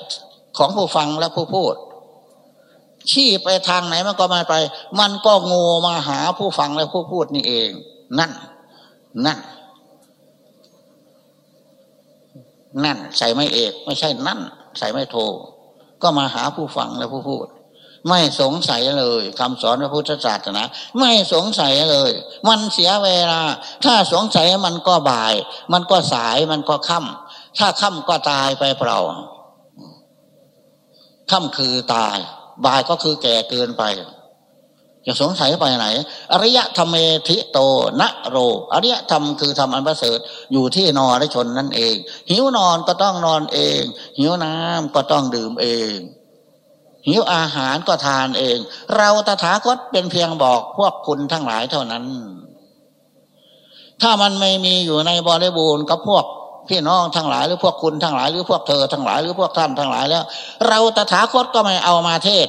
A: ของผู้ฟังและผู้พูดชี้ไปทางไหนมันก็ไม่ไป มันก็งูมาหาผู้ฟังและผู้พูดนี่เอง นั่น นั่น นั่น ใส่ไม่เอก ไม่ใช่นั่น ใส่ไม่โท ก็มาหาผู้ฟังและผู้พูดไม่สงสัยเลยคำสอนพระพุทธศาสนาไม่สงสัยเลย มันเสียเวลา ถ้าสงสัยมันก็บ่าย มันก็สายมันก็ค่ำถ้าค่ำก็ตายไปเปล่า ค่ำคือตาย บ่ายก็คือแก่เกินไปเหจะสงสัยไปไหน อริยธรรมเมธิโตนะโร อริยธรรมคือธรรมอันประเสริฐอยู่ที่นอรชนนั่นเอง หิวนอนก็ต้องนอนเอง หิวน้ำก็ต้องดื่มเอง หิวอาหารก็ทานเอง เราตถาคตเป็นเพียงบอกพวกคุณทั้งหลายเท่านั้น ถ้ามันไม่มีอยู่ในบริบูรณ์กับพวก พี่น้องทั้งหลายหรือพวกคุณทั้งหลายหรือพวกเธอทั้งหลายหรือพวกท่านทั้งหลายแล้ว เราตถาคตก็ไม่เอามาเทศ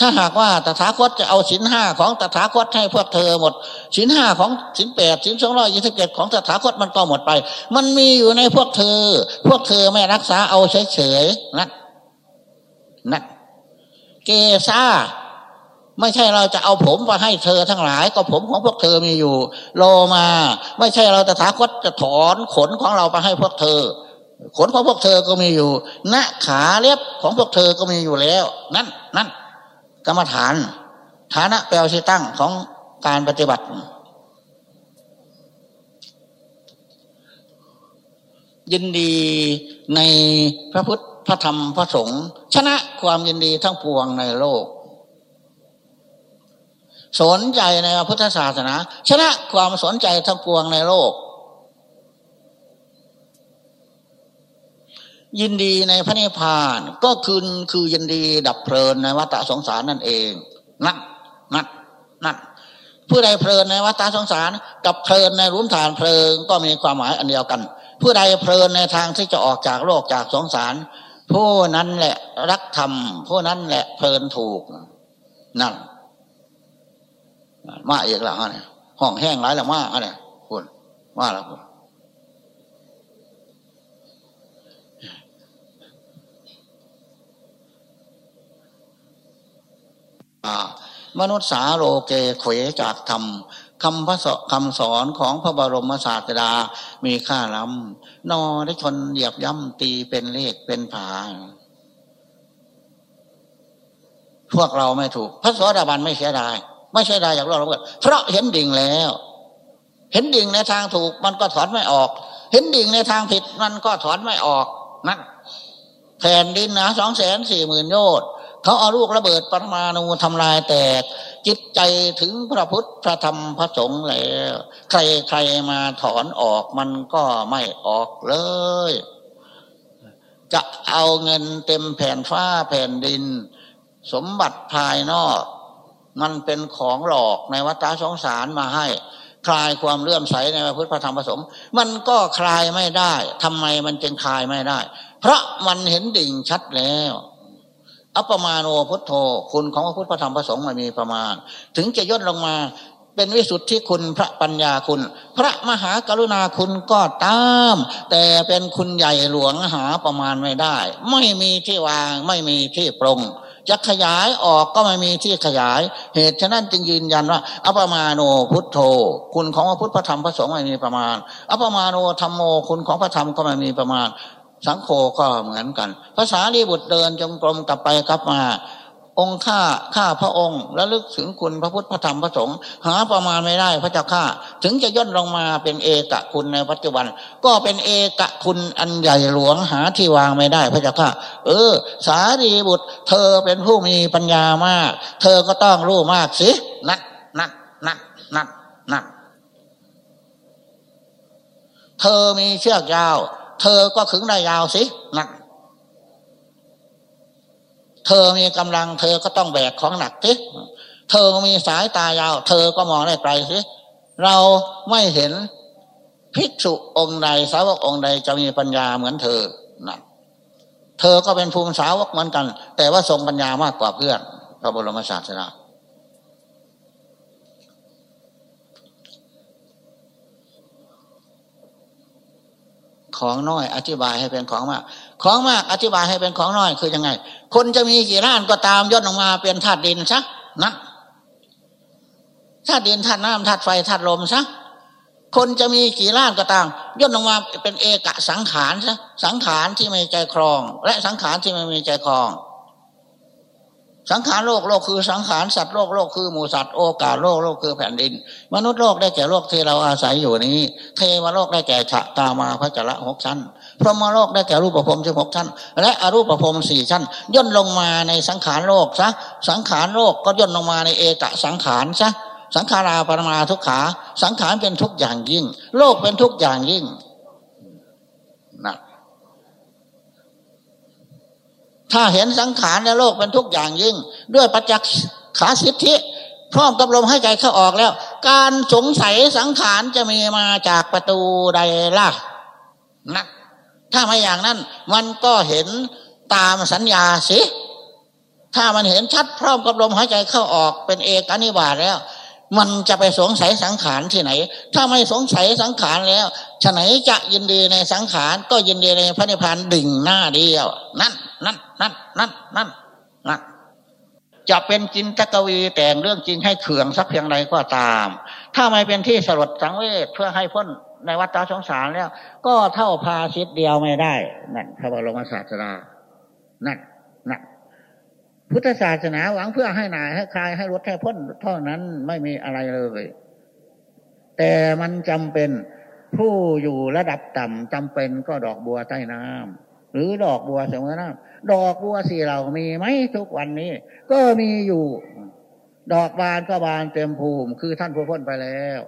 A: ถ้าหากว่าตถาคตจะเอาสินห้าของตถาคตให้พวกเธอหมดสินห้าของสินแปดสินสองร้อยยี่สิบเจ็ดของตถาคตมันก็หมดไป มันมีอยู่ในพวกเธอ พวกเธอไม่รักษาเอาเฉยๆนักนักเกซา ไม่ใช่เราจะเอาผมมาให้เธอทั้งหลาย ก็ผมของพวกเธอมีอยู่ โลมา ไม่ใช่เราตถาคตจะถอนขนของเราไปให้พวกเธอ ขนของพวกเธอก็มีอยู่หน้าขาเล็บของพวกเธอก็มีอยู่แล้ว นั่นนั่นกรรมฐาน ฐานะแปลที่ตั้งของการปฏิบัติ ยินดีในพระพุทธพระธรรมพระสงฆ์ชนะความยินดีทั้งปวงในโลก สนใจในพระพุทธศาสนา ชนะความสนใจทั้งปวงในโลก ยินดีในพระนิพพานก็คือคือยินดีดับเพลินในวัฏสงสารนั่นเองนั่นนั่นนั่นผู้ใดเพลินในวัฏสงสารกับเพลินในรุมฐานเพลิงก็มีความหมายอันเดียวกัน ผู้ใดเพลินในทางที่จะออกจากโลกจากสงสาร ผู้นั้นแหละรักธรรมผู้นั้นแหละเพลินถูกนั่น มาอีกแล้วเนี่ยห้องแห้งหลายแล้วมาฮะเนี่ยคุณมาแล้วคุณมนุษย์สาโลเกเขวจากธรรมคำพระคำสอนของพระบรมศาสดา มีค่าล้ำนอได้ชนเหยียบย่ำตีเป็นเลขเป็นผา พวกเราไม่ถูก พระสวสดาบันไม่เสียดาย ไม่เสียดายอย่างเราเพราะเห็นดิ่งแล้ว เห็นดิ่งในทางถูกมันก็ถอนไม่ออก เห็นดิ่งในทางผิดมันก็ถอนไม่ออกนั่นแผ่นดินนะสองแสนสี่หมื่นโยชน์เขาเอาลูกระเบิดปรมาณูทำลายแตก จิตใจถึงพระพุทธพระธรรมพระสงฆ์แล้ว ใครใครมาถอนออกมันก็ไม่ออกเลย จะเอาเงินเต็มแผ่นฟ้าแผ่นดิน สมบัติภายนอก มันเป็นของหลอกในวัฏสงสารมาให้ คลายความเลื่อมใสในพระพุทธธรรมพระสงฆ์มันก็คลายไม่ได้ทำไมมันจึงคลายไม่ได้ เพราะมันเห็นดิ่งชัดแล้วอัปมาโนพุทโธ คุณของพระพุทธธรรมพระสงฆ์ไม่มีประมาณ ถึงจะย่นลงมาเป็นวิสุทธิคุณพระปัญญาคุณ พระมหากรุณาคุณก็ตาม แต่เป็นคุณใหญ่หลวงหาประมาณไม่ได้ ไม่มีที่วางไม่มีที่ปรง จะขยายออกก็ไม่มีที่ขยาย เหตุฉะนั้นจึงยืนยันว่า อัปมาโนพุทโธ คุณของพระพุทธพระธรรมพระสงฆ์ไม่มีประมาณ อัปมาโนธรรมโมคุณของพระธรรมก็ไม่มีประมาณ สังโฆก็เหมือนกัน ภาษาลีบุตรเดินจงกรมกลับไปกลับมา องค์ข้าข้าพระองค์และลึกถึงคุณพระพุทธพระธรรมพระสงฆ์หาประมาณไม่ได้พระเจ้าข้าถึงจะย่นลงมาเป็นเอกะคุณในปัจจุบัน ก็เป็นเอกะคุณอันใหญ่หลวงหาที่วางไม่ได้พระเจ้าข้าเออ สารีบุตร เธอเป็นผู้มีปัญญามาก เธอก็ต้องรู้มากสินักนักนักนักนักเธอมีเชือกยาว เธอก็ขึงได้ยาวสินัก เธอมีกำลัง เธอก็ต้องแบกของหนักสิเธอมีสายตายาว เธอก็มองได้ไกลสิเราไม่เห็นภิกษุองค์ใดสาวกองค์ใดจะมีปัญญาเหมือนเธอนั่นเธอก็เป็นภูมิสาวกเหมือนกัน แต่ว่าทรงปัญญามากกว่าเพื่อนพระบรมศาสดาของน้อยอธิบายให้เป็นของมาก ของมากอธิบายให้เป็นของน้อยคือยังไง คนจะมีกี่ล้านก็ตามย่นออกมาเป็นธาตุดินซะนะธาตุดินธาตุน้ำธาตุไฟธาตุลมซะคนจะมีกี่ล้านก็ตามย่นออกมาเป็นเอกสังขารซะสังขารที่ไม่ใจครอง และสังขารที่ไม่มีใจครอง สังขารโลกโลกคือสังขารสัตว์โลกโลกคือหมูสัตว์โอกาสโลกโลกคือแผ่นดิน มนุษย์โลกได้แก่โลกที่เราอาศัยอยู่นี้ เทวโลกได้แก่ฉะตามาพระจระหกชั้น พรหมโลกได้แก่รูปภพสิบหกชั้น และอรูปภพสี่ชั้น ย่นลงมาในสังขารโลกซะสังขารโลกก็ย่นลงมาในเอกสังขารซะสังขาราปรมาทุกขา สังขารเป็นทุกอย่างยิ่ง โลกเป็นทุกอย่างยิ่งนะถ้าเห็นสังขารในโลกเป็นทุกอย่างยิ่ง ด้วยปัจจักขาสิทธิพร้อมกับลมให้ใจเข้าออกแล้ว การสงสัยสังขารจะมีมาจากประตูใดล่ะนะ ถ้าไม่อย่างนั้น มันก็เห็นตามสัญญาสิถ้ามันเห็นชัดพร้อมกับลมหายใจเข้าออกเป็นเอกนิบาตแล้ว มันจะไปสงสัยสังขารที่ไหน ถ้าไม่สงสัยสังขารแล้วฉะไหนจะยินดีในสังขารก็ยินดีในพระนิพพานดิ่งหน้าเดียว นั่นนั่นนั่นนั่นนั่นนั่นจะเป็นจินตกวีแต่งเรื่องจริงให้เขื่องสักเพียงใดก็ตาม ถ้าไม่เป็นที่สลดสังเวชเพื่อให้พ้น ในวัฏสงสารแล้ว ก็เท่าพาชิตเดียวไม่ได้นั่นพระบรมศาสดานั่นนั่นพุทธศาสนาหวังเพื่อให้หนายให้คลายให้ลดให้พ้นเท่านั้นไม่มีอะไรเลย แต่มันจำเป็นผู้อยู่ระดับต่ำจำเป็นก็ดอกบัวใต้น้ำหรือดอกบัวเสมอน้ำดอกบัวสีเรามีไหมทุกวันนี้ ก็มีอยู่ ดอกบานก็บานเต็มภูมิ คือท่านผู้พ้นไปแล้ว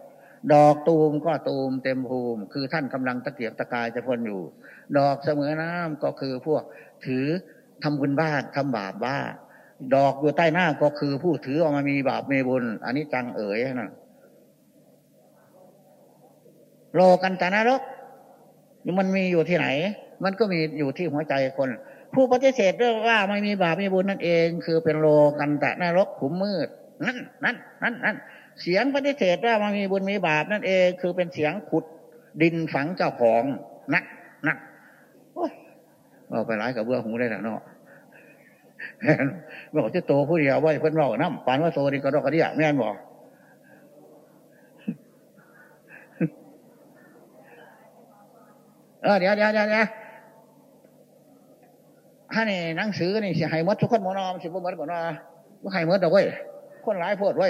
A: ดอกตูมก็ตูมเต็มภูมิ คือท่านกำลังตะเกียบตะกายจะพ้นอยู่ ดอกเสมอน้ำก็คือพวกถือทำบุญบ้าทำบาปบ้า ดอกอยู่ใต้หน้าก็คือผู้ถือออกมามีบาปมีบุญอันนี้จังเอ๋ยนะโลกันตานรกมันมีอยู่ที่ไหน มันก็มีอยู่ที่หัวใจคน ผู้ปฏิเสธเรื่องว่าไม่มีบาปมีบุญนั่นเอง คือเป็นโลกันตานรกขุมมืดนั่นนั่นนั่นนั่น เสียงปฏิเสธว่ามันมีบุญมีบาปนั่นเองคือเป็นเสียงขุดดินฝังเจ้าของนักนักเราไปร้ายกับเบื้อหูได้แล้วเนาะบอกจะโตผู้เดียวว่าเพิ่นบอกน้ำปานว่าโตนี่ก็ดอกกระเดียแม่นบอกเออเดี๋ยวเดี๋ยวเดี๋ยวเดี๋ยวถ้านี่หนังสือนี่สิให้มดทุกคนมโนมสิบุมดบ่นอก็ให้มดดอกเว้คนร้ายโพดเว้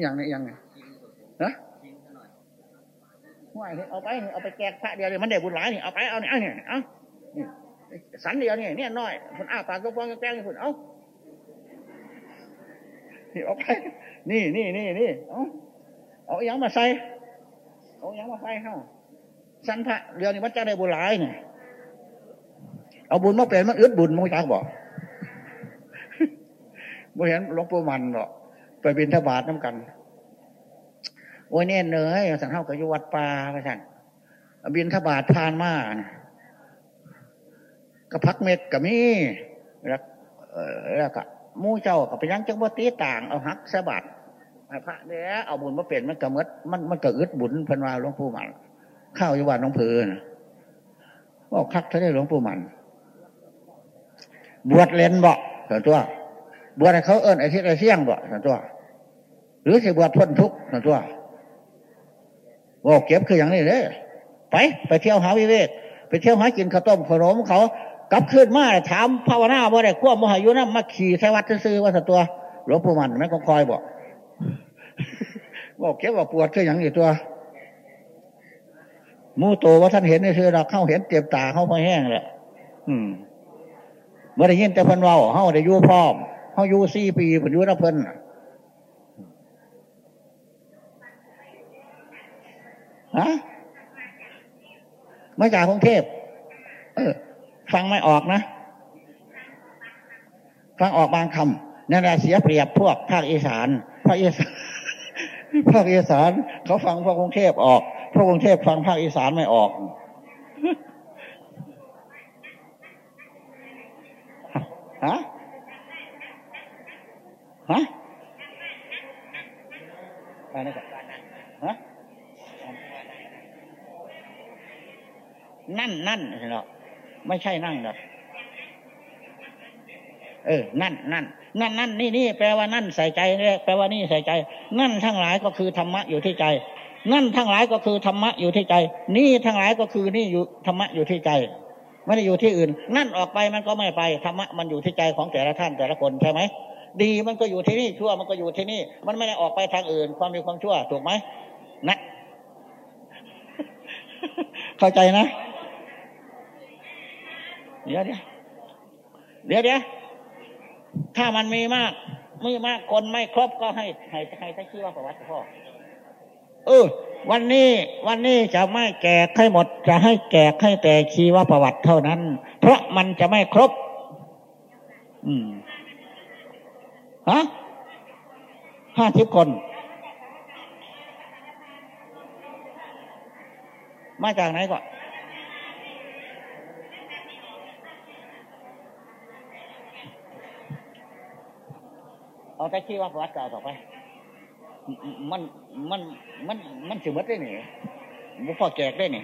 A: อย่างนี้อย่างไงฮะห่วยเอาไปเอาไปแจกพระเดียวเลยมันได้บุญหลายนี่เอาไปเอาเนี่ยเอาเนี่ยเอาสันเดียวเนี่ยเนี่ยน้อยคนอ้าปากกระปองแก้งคนเอานี่เอาไปนี่นี่นี่นี่เอาเอาอย่างมาใส่เอาอย่างมาใส่เข้าสันพระเดียวนี่มันจะได้บุญหลายเนี่ยเอาบุญมาเป็นมันอึดบุญมั้งจักบอกบ่เห็นหลวงปู่มันหรอก ไปบินทบาทน้ำกันโอ้ยเนี่ยเนยสังเท่ากับยุวัดป่าพระท่านบินทบาทพานมาก็พักเม็ดกับมีแล้วแล้วก็มู่เจ้ากับไปยังจังบ่ตีต่างเอาหักสะบัดพระเนี่ยเอาบุญมาเปลี่ยนมันกระมดมันมันกระอึดบุญพันวาหลวงปู่มันข้าวยุวัดหลวงเพลินบอกคักท่านได้หลวงปู่มัน บวชเลนบอกส่วนตัว บวชให้เขาเอิญไอ้ที่ไอ้เสี่ยงบ่ส่วนตัว หรือสิบวชพ้นทุกข์ส่นตัวบอกเก็บคืออย่างนี้เลยไป ไปเที่ยวหาวิเวก ไปเที่ยวหากินข้าวต้มขนมเขากลับขึ้นมาถามภาวนาบ่ได้ควบมหายุนะมาขี่ใช้วัดซื้อว่าสตัวหลวงปู่มันแม่ก็คอยบอกบอกเก็บว่าปวดคืออย่างนี้ตัวมูโตว่าท่านเห็นในเสือดอกเข้าเห็นเต็มตาเข้าพอแห้งเลยอืมเมื่อได้ยินแต่พันว่าเข้าได้ยู่พร้อมเข้ายู่สี่ปีผมอยู่นะเพิ่น ฮะมาจากกรุงเทพเออ ฟังไม่ออกนะ ฟังออกบางคำนั่นแหละเสียเปรียบพวกภาคอีสานภาคอีสานภาคอีสานเขาฟังพวกกรุงเทพออกพวกกรุงเทพฟังภาคอีสานไม่ออกฮะฮะอะไรกันฮะ นั่นนั่นเหรอไม่ใช่นั่งหรอกเออ นั่นนั่นนั่นนั่นนี่นี่แปลว่านั่นใส่ใจเนี่ยแปลว่านี่ใส่ใจ นั่นทั้งหลายก็คือธรรมะอยู่ที่ใจ นั่นทั้งหลายก็คือธรรมะอยู่ที่ใจ นี่ทั้งหลายก็คือนี่อยู่ธรรมะอยู่ที่ใจ ไม่ได้อยู่ที่อื่น นั่นออกไปมันก็ไม่ไปธรรมะมันอยู่ที่ใจของแต่ละท่านแต่ละคนใช่ไหมดีมันก็อยู่ที่นี่ชั่วมันก็อยู่ที่นี่ มันไม่ได้ออกไปทางอื่น ความดีความชั่วถูกไหมนะ เข้าใจนะ เดี๋ยวเดี๋ยวเดี๋ยวเดี๋ยวถ้ามันมีมากมีมากคนไม่ครบก็ให้ให้ให้ท่านชื่อว่าประวัติพ่อเออ วันนี้วันนี้จะไม่แจกให้หมด จะให้แจกให้แต่ชีวประวัติเท่านั้น เพราะมันจะไม่ครบ อืมฮะห้าสิบคน มาจากไหนก่อน เอาแต่ขี้ว่าประวัติเก่าต่อไป มันมันมันมันสิมดได้หนิบุพอแจกได้หนิ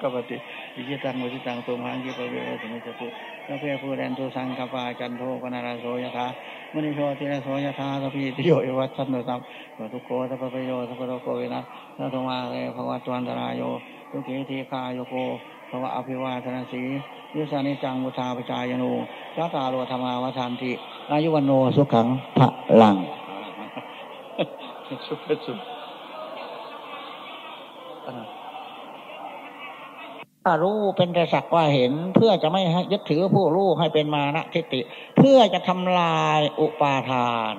A: กปฏิวิจิตังวิจิตังตุมังยิปเวสมิจตุยะเพภูเรนตุสังกปาจันโทปนาราโสยถามณิโชติระโสยถาสพีติโยเอวัตสันตุสัมทุกโคตปะโยสัพโรโกวินัสสัตมาเรภวัตวันตรายโยทุกิทีคายโก ภวะอภิวาทนาสียุสานิจังมุทาปจายโนจัตาโรธรรมาวทันติอายุวันโนสุขังพระลังสุขสุขถ้ารู้เป็นแต่สักว่าเห็น เพื่อจะไม่ยึดถือผู้รู้ให้เป็นมานะทิฏฐิเพื่อจะทำลายอุปาทาน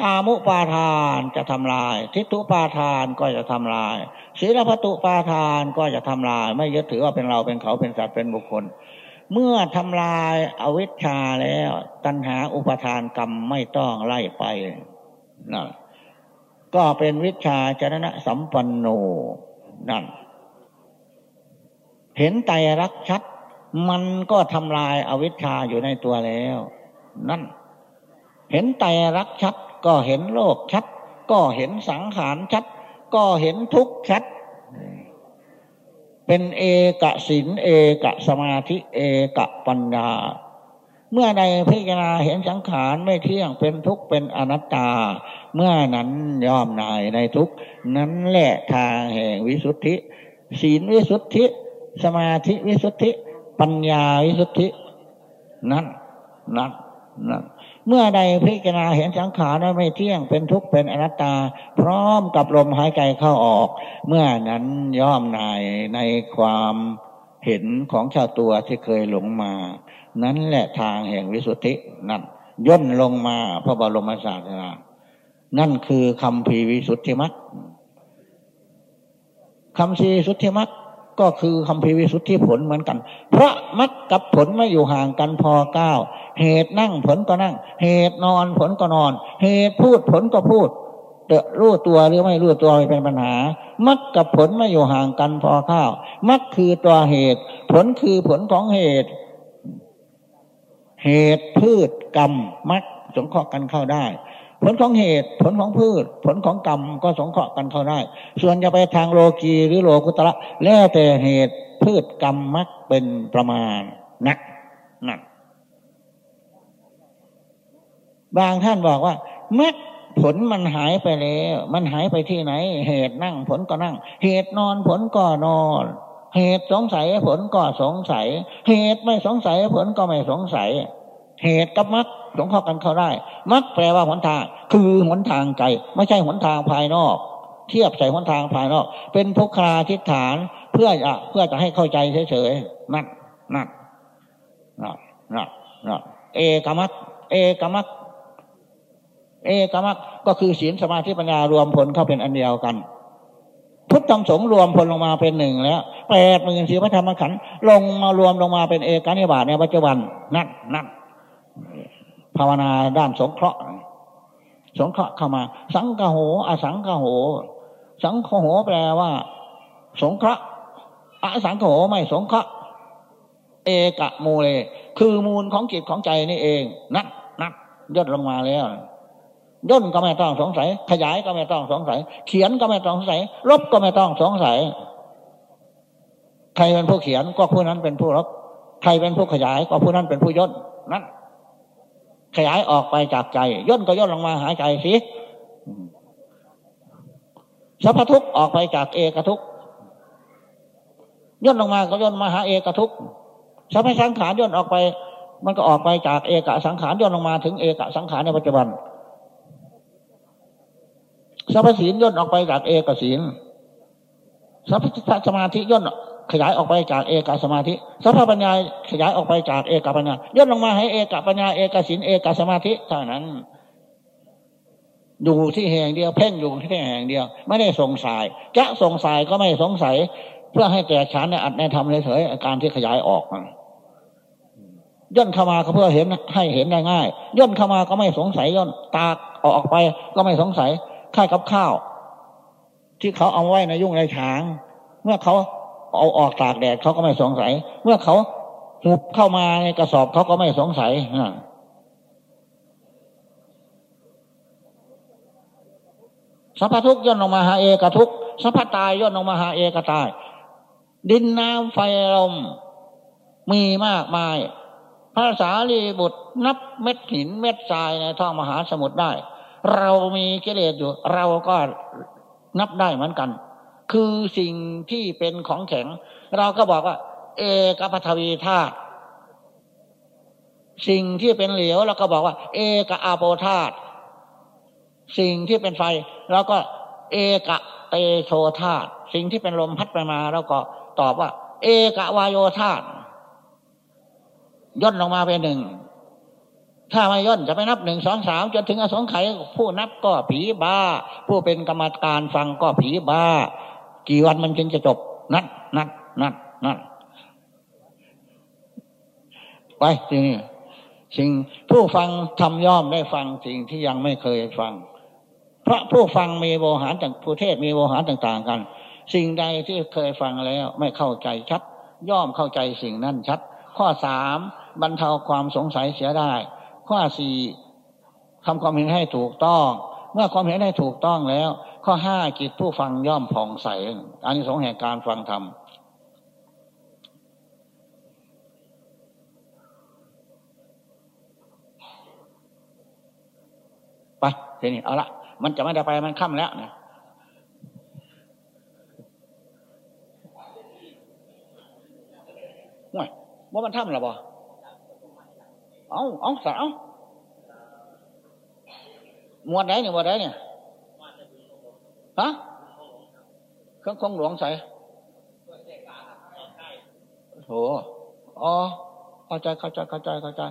A: กามุปาทานจะทำลาย ทิฏฐุปาทานก็จะทำลายศีลพัตุปาทานก็จะทำลาย ไม่ยึดถือว่าเป็นเราเป็นเขาเป็นสัตว์เป็นบุคคล เมื่อทำลายอวิชชาแล้ว ตัณหาอุปทานกรรมไม่ต้องไล่ไปนั่นก็เป็นวิชาจนะสัมปันโนนั่นเห็นไตรักชัด มันก็ทำลายอาวิชชาอยู่ในตัวแล้ว นั่น เห็นไตรักชัด ก็เห็นโลกชัด ก็เห็นสังขารชัด ก็เห็นทุกข์ชัด เป็นเอกสินเอกสมาธิเอกปัญญา เมื่อใดพิจารณาเห็นสังขารไม่เที่ยงเป็นทุกข์เป็นอนัตตา เมื่อนั้นยอมนายในทุกนั้นแหละทางแห่งวิสุทธิ ศีลวิสุทธิ สมาธิวิสุทธิ ปัญญาวิสุทธิ นั่นนั่นนั่น เมื่อใดพิจารณาเห็นสังขารนั้นไม่เที่ยงเป็นทุกข์เป็นอนัตตา พร้อมกับลมหายใจเข้าออก เมื่อนั้นย่อมนายในความเห็นของชาวตัวที่เคยหลงมา นั้นแหละทางแห่งวิสุทธินั่นย่นลงมาพระบรมศาสนานั่นคือคำพีวิสุทธิมัตคำชีสุทธิมัต ก็คือคำพีวิสุทธิผลเหมือนกัน เพราะมัดกับผลไม่อยู่ห่างกันพอเก้าเหตุนั่งผลก็นั่ง เหตุนอนผลก็นอน เหตุพูดผลก็พูดจะรู้ตัวหรือไม่รู้ตัวไม่เป็นปัญหา มัดกับผลไม่อยู่ห่างกันพอข้าว มัดคือตัวเหตุ ผลคือผลของเหตุ เหตุพืชกรรมมัดสงเคราะห์กันเข้าได้ ผลของเหตุ ผลของพืช ผลของกรรมก็สงเคราะห์กันเข้าได้ ส่วนจะไปทางโลกีหรือโลกุตระแล้วแต่เหตุพืชกรรมมักเป็นประมาณนักนักบางท่านบอกว่ามักผลมันหายไปแล้ว มันหายไปที่ไหน เหตุนั่งผลก็นั่ง เหตุนอนผลก็นอน เหตุสงสัยผลก็สงสัย เหตุไม่สงสัยผลก็ไม่สงสัย เหตุกับมั กสงเครากันเข้าได้มักแปลว่าหนทาง คือหนทางไกลไม่ใช่หนทางภายนอก เทียบใส่หนทางภายนอก เป็นพุคราทิฏฐานเพื่อจะเพื่อจะให้เข้าใจเฉยๆนั่นนั่นนั่นนั่นนั่นเอกมักเอกมักเอกมักก็คือศีลสมาธิปัญญารวมผลเข้าเป็นอันเดียวกัน พุทธธรรมสงรวมผลลงมาเป็นหนึ่งแล้วแปดหมื่นสี่พระธรรมขันธ์ลงมารวมลงมาเป็นเอกานิบาตในปัจจุบันนั่นนั่น ภาวนาด้านสงเคราะห์ สงเคราะห์เข้ามา สังฆโห อสังฆโห สังฆโหแปลว่า สงเคราะห์ อสังฆโหไม่สงเคราะห์ เอกะมูเล คือมูลของจิตของใจนี่เอง นักนักย่นลงมาแล้วย่นก็ไม่ต้องสงสัย ขยายก็ไม่ต้องสงสัย เขียนก็ไม่ต้องสงสัยลบก็ไม่ต้องสงสัย ใครเป็นผู้เขียนก็ผู้นั้นเป็นผู้รับใครเป็นผู้ขยายก็ผู้นั้นเป็นผู้ย่นนั้น ขยายออกไปจากใจ ย่นก็ย่นลงมาหาใจสิสัพพทุกออกไปจากเอกทุกย่นลงมาก็ย่นมาหาเอกทุกสัพพสังขารย่นออกไป มันก็ออกไปจากเอกสังขารย่นลงมาถึงเอกสังขารในปัจจุบันสัพพศีลย่นออกไปจากเอกศีลสัพพสมาธิย่น ขยายออกไปจากเอกสมาธิสัพพปัญญาขยายออกไปจากเอกปัญญาย่นลงมาให้เอกปัญญาเอกศีลเอกสมาธิเท่านั้นอยู่ที่แห่งเดียวเพ่งอยู่ที่แห่งเดียว ไม่ได้สงสัยจะสงสัยก็ไม่สงสัย เพื่อให้แตกฉานในอัดในธรรมเฉยๆการที่ขยายออกย่นเข้ามาก็เพื่อเห็นให้เห็นได้ง่ายย่นเข้ามาก็ไม่สงสัยย่นตากออกไปก็ไม่สงสัยค่ายกับข้าว ที่เขาเอาไว้ในยุ่งในฉาง เมื่อเขา เอาออกตากแดดเขาก็ไม่สงสัย เมื่อเขาหุบเข้ามาในกระสอบเขาก็ไม่สงสัยสัพพทุกย่นลงมาหาเอกทุกสัพพตายย่นลงมาหาเอกตาย ดินน้ำไฟลมมีมากมายภาษาลีบุตรนับเม็ดหินเม็ดทรายในท้องมหาสมุทรได้ เรามีกิเลสอยู่ เราก็นับได้เหมือนกัน คือสิ่งที่เป็นของแข็ง เราก็บอกว่า เอกพัทวีธาตุสิ่งที่เป็นเหลวเราก็บอกว่า เอกอาโปธาตุสิ่งที่เป็นไฟเราก็ เอกเตโชธาตสิ่งที่เป็นลมพัดไปมาเราก็ตอบว่า เอกวายโยธาตย่นลงมาเป็นหนึ่งถ้าไม่ย่นจะไปนับหนึ่งสองสามจนถึงอสงไขยผู้นับก็ผีบ้า ผู้เป็นกรรมการฟังก็ผีบ้า กี่วันมันจึงจะจบ นัดนัดนัดนัดไปทีนี้สิ่งผู้ฟังทำย่อมได้ฟังสิ่งที่ยังไม่เคยฟังพระผู้ฟังมีโวหารต่างผู้เทศมีโวหารต่าง ๆ กัน สิ่งใดที่เคยฟังแล้วไม่เข้าใจชัด ย่อมเข้าใจสิ่งนั้นชัด ข้อสามบรรเทาความสงสัยเสียได้ ข้อสี่ทำความเห็นให้ถูกต้อง เมื่อความเห็นให้ถูกต้องแล้ว ข้อห้าจิตผู้ฟังย่อมผ่องใสอันนี้สองแห่งการฟังธรรมไปทีนี้เอาละมันจะไม่ได้ไปมันค่ำแล้วนะว่าว่ามันทำหรอบ่เอาเอาสาวมวดไหนเนี่ยมวดไหนเนี่ย ฮะเครื่องของหลวงใส่โถอ๋อเข้าใจเข้าใจเข้าใจเข้าใจ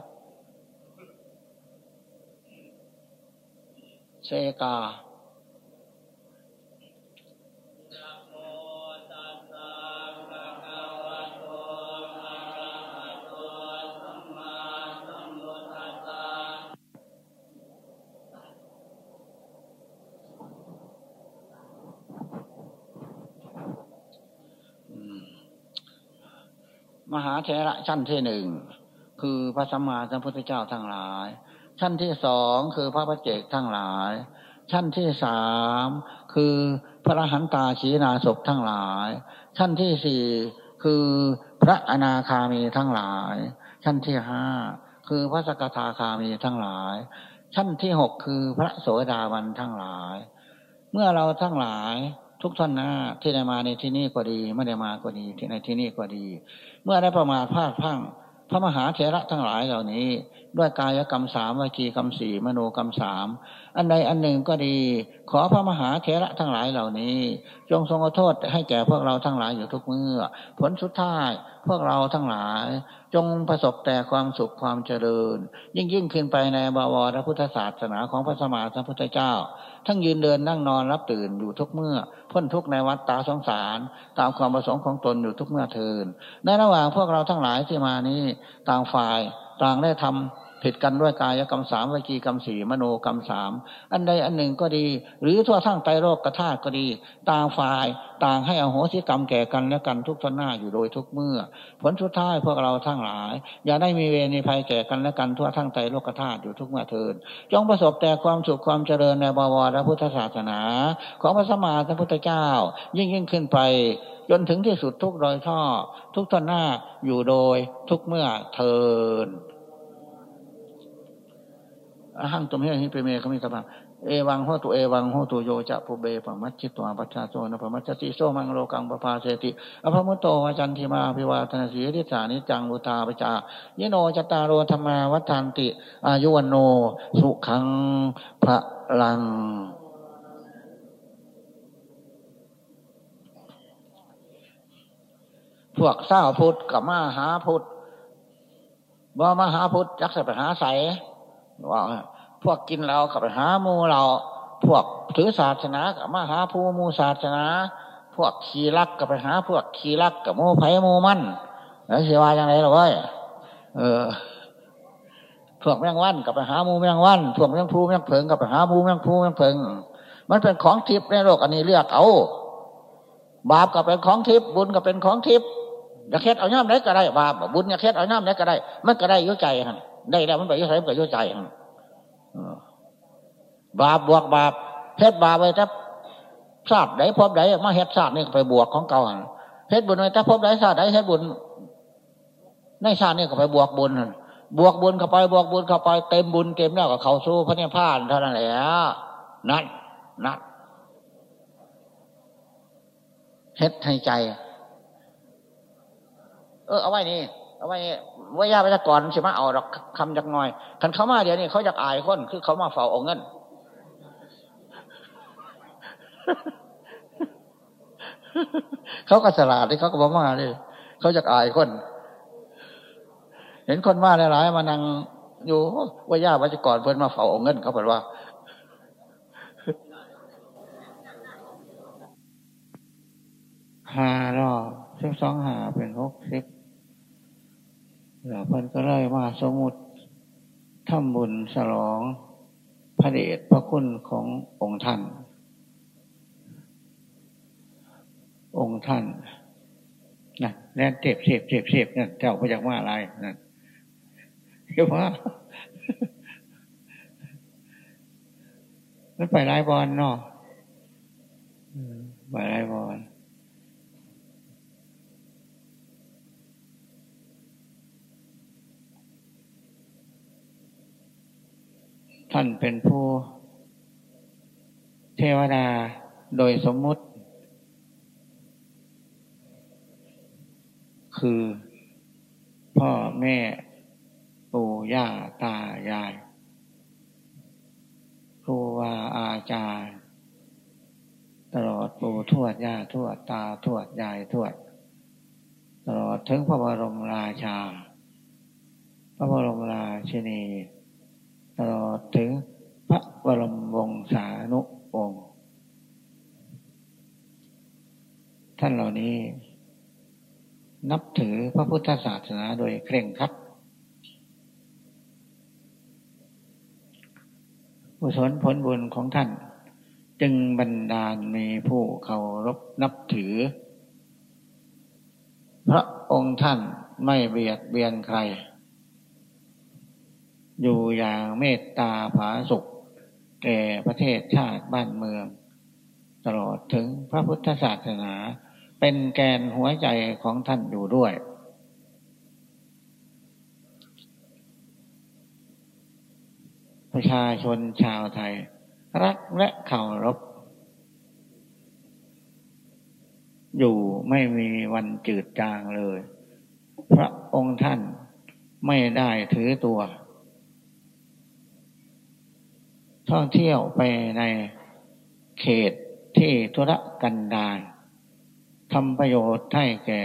A: เซกา
B: มหาเทระชั้นที่หนึ่งคือพระสัมมาสัมพุทธเจ้าทั้งหลาย ชั้นที่สองคือพระประเจกทั้งหลาย ชั้นที่สามคือพระหันตาชีนาศพทั้งหลาย ชั้นที่สี่คือพระอนาคามีทั้งหลาย ชั้นที่ห้าคือพระสกทาคามีทั้งหลาย ชั้นที่หกคือพระโสดาบันทั้งหลาย เมื่อเราทั้งหลาย ทุกท่านหน้าที่ได้มาในที่นี้ก็ดีไม่ได้มาก็ดีที่ในที่นี้ก็ดี เมื่อได้ประมาทพลาดพังพระมหาเถระทั้งหลายเหล่านี้ ด้วยกายกรรมสามวิจีกรรมสี่มโนกรรมสามอันใดอันหนึ่งก็ดี ขอพระมหาเถระทั้งหลายเหล่านี้ จงทรงโทษให้แก่พวกเราทั้งหลายอยู่ทุกเมื่อ ผลสุดท้ายพวกเราทั้งหลาย จงประสบแต่ความสุขความเจริญ ยิ่งยิ่งขึ้นไปในบวรพุทธศาสนาของพระสมมาสัมพุทธเจ้า ทั้งยืนเดินนั่งนอนรับตื่นอยู่ทุกเมื่อ พ้นทุกในวัดตาสงสาร ตามความประสงค์ของตนอยู่ทุกเมื่อเทินในระหว่างพวกเราทั้งหลายที่มานี้ต่างฝ่ายต่างได้ทำ
A: ผิดกันด้วยกายกรรมสามวิจีกรรมสี่มโนกรรมสามอันใดอันหนึ่งก็ดี หรือทั่วทั้งไตโลกกระธาก็ดี ต่างฝ่ายต่างให้อโหสิกรรมแก่กันและกันทุกทนหน้าอยู่โดยทุกเมื่อ ผลสุดท้ายพวกเราทั้งหลาย อย่าได้มีเวรในภัยแก่กันและกันทั่วทั้งไตโลกกระธาอยู่ทุกเมื่อเทินจงประสบแต่ความสุขความเจริญในบวรพุทธศาสนา ของพระสมมาสัมพุทธเจ้า ยิ่งยิ่งขึ้นไปจนถึงที่สุดทุกรอยท่อ ทุกทนหน้าอยู่โดยทุกเมื่อเทิน อหังตุมเฮหิเปเมขมิตบังเอวังโหตุเอวังโหตุโยจะปุเบปมัชชิตวาปัชชาโซนปมัชชิโซมังโลกังปภาเสติอภมุตโตวจันทิมาภิวาทนาสีริสานิจังบุตาปจายโนจตารโรธรรมาวัฏานติ อายุวันโน สุขังพระลังพวกเศร้าพุทธกับมาหาพุทธบ่มาหาพุทธจักจะไปหาใส ว่าพวกกินเรากับหามูเรา พวกถือศาสนากับมาหาผู้มูศาสนา พวกขี่รักกับไปหา พวกขี่รักกับมูไผ่มูมั่นแล้วเสียว่าอย่างไรหรอวะเออ พวกแมงวันกับไปหามูแมงวัน พวกแมงพูแมงเพิงกับไปหามูแมงพูแมงเพิง มันเป็นของทิพย์ในโลกอันนี้เลือกเอา บาปก็เป็นของทิพย์บุญก็เป็นของทิพย์อยากเค็ดเอาย่ำไหนก็ได้บาปบุญอยากเค็ดเอาย่ำไหนก็ได้ มันก็ได้ยุ่ใจฮะ ได้แล้วมันไปยุ่ใจมันก็ยุ่ใจฮะบาปบวกบาปเพชรบาปไปถ้าชาติไหนพบไหนมาเฮ็ดชาตินี่ไปบวกของเก่าเพชรบุญไปถ้าพบไหนชาติไหนเฮ็ดบุญในชาตินี่ก็ไปบวกบุญบวกบุญเข้าไปบวกบุญเข้าไปเต็มบุญเต็มแล้วก็เขาสู้พระเนี่ยพานเท่านั้นแหละนั่นนั่นเฮ็ดให้ใจ เออเอาไว้นี่ เอาไว้ ว่ายาปตะก่อนใช่ไหมเอาดอกคำจักหน่อยคันเขามาเดี๋ยวนี้เขาอยากอายคนคือเขามาเฝ้าเอาเงินเขาก็สลาดที่เขาก็บอกมาเลยเขาอยากอายคน เห็นคนมาหลายๆมานั่งอยู่ว่ายาวัจก่อนเพื่นมาเฝ้าเอาเงินเขาบอกว่าหารอสิบสองหาเป็นหกสิบ แล้วเพิ่นก็เลยมาสมุดทำบุญฉลองพระเดชพระคุณขององค์ท่าน องค์ท่านนะแน่นเจ็บเจ็บเจ็บเจ็บนั่นเจ้าพระจักมาอะไรนั่นเรียกว่ามันไปไล่บอลเนาะไปไล่บอล ท่านเป็นผู้ เทวดาโดยสมมุติ คือพ่อแม่ปู่ย่าตายายครูวาอาจารย์ ตลอดปู่ทวดย่าทวดตาทวดยายทวด ตลอดถึงพระบรมราชา พระบรมราชินี ตลอดถึงพระบรมวงศานุวงศ์ท่านเหล่านี้ นับถือพระพุทธศาสนาโดยเคร่งครับอุศลผลบุญของท่าน จึงบันดาลมีผู้เคารพนับถือ พระองค์ท่านไม่เบียดเบียนใคร อยู่อย่างเมตตาผาสุกแก่ประเทศชาติบ้านเมือง ตลอดถึงพระพุทธศาสนา เป็นแกนหัวใจของท่านอยู่ด้วย ประชาชนชาวไทย รักและเคารพอยู่ไม่มีวันจืดจางเลย พระองค์ท่านไม่ได้ถือตัว ท่องเที่ยวไปในเขตที่ธุรกันดารทำประโยชน์ให้แก่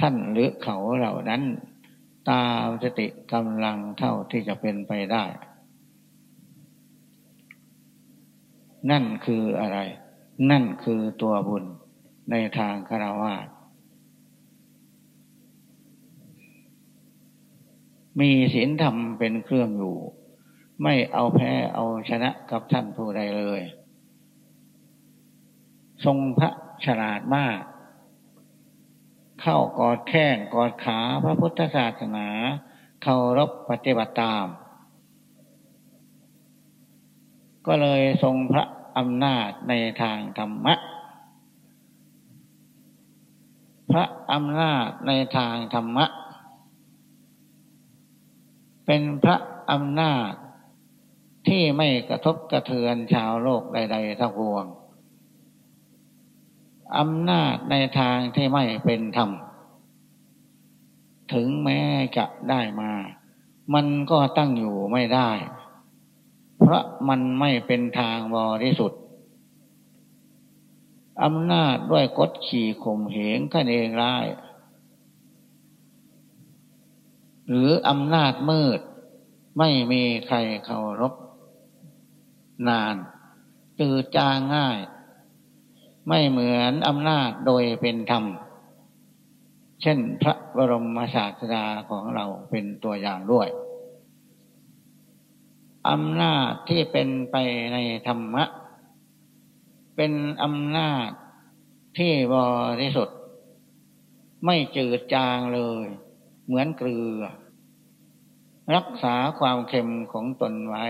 A: ท่านหรือเขาเหล่านั้น ตามสติกำลังเท่าที่จะเป็นไปได้ นั่นคืออะไร นั่นคือตัวบุญในทางคารวะมีศีลธรรมเป็นเครื่องอยู่ ไม่เอาแพ้เอาชนะกับท่านผู้ใดเลย ทรงพระฉลาดมาก เข้ากอดแข้งกอดขาพระพุทธศาสนาเคารพปฏิบัติตาม ก็เลยทรงพระอำนาจในทางธรรมะ พระอำนาจในทางธรรมะ เป็นพระอำนาจ ที่ไม่กระทบกระเทือนชาวโลกใด ๆทั้งปวงอำนาจในทางที่ไม่เป็นธรรม ถึงแม้จะได้มา มันก็ตั้งอยู่ไม่ได้ เพราะมันไม่เป็นทางบริสุทธิ์อำนาจด้วยกดขี่ข่มเหงกันเองร้าย หรืออำนาจมืด ไม่มีใครเคารพ นาน จืดจางง่าย ไม่เหมือนอำนาจโดยเป็นธรรม เช่นพระบรมศาสดาของเราเป็นตัวอย่างด้วยอำนาจที่เป็นไปในธรรมะ เป็นอำนาจที่บริสุทธิ์ไม่จืดจางเลย เหมือนเกลือ รักษาความเค็มของตนไว้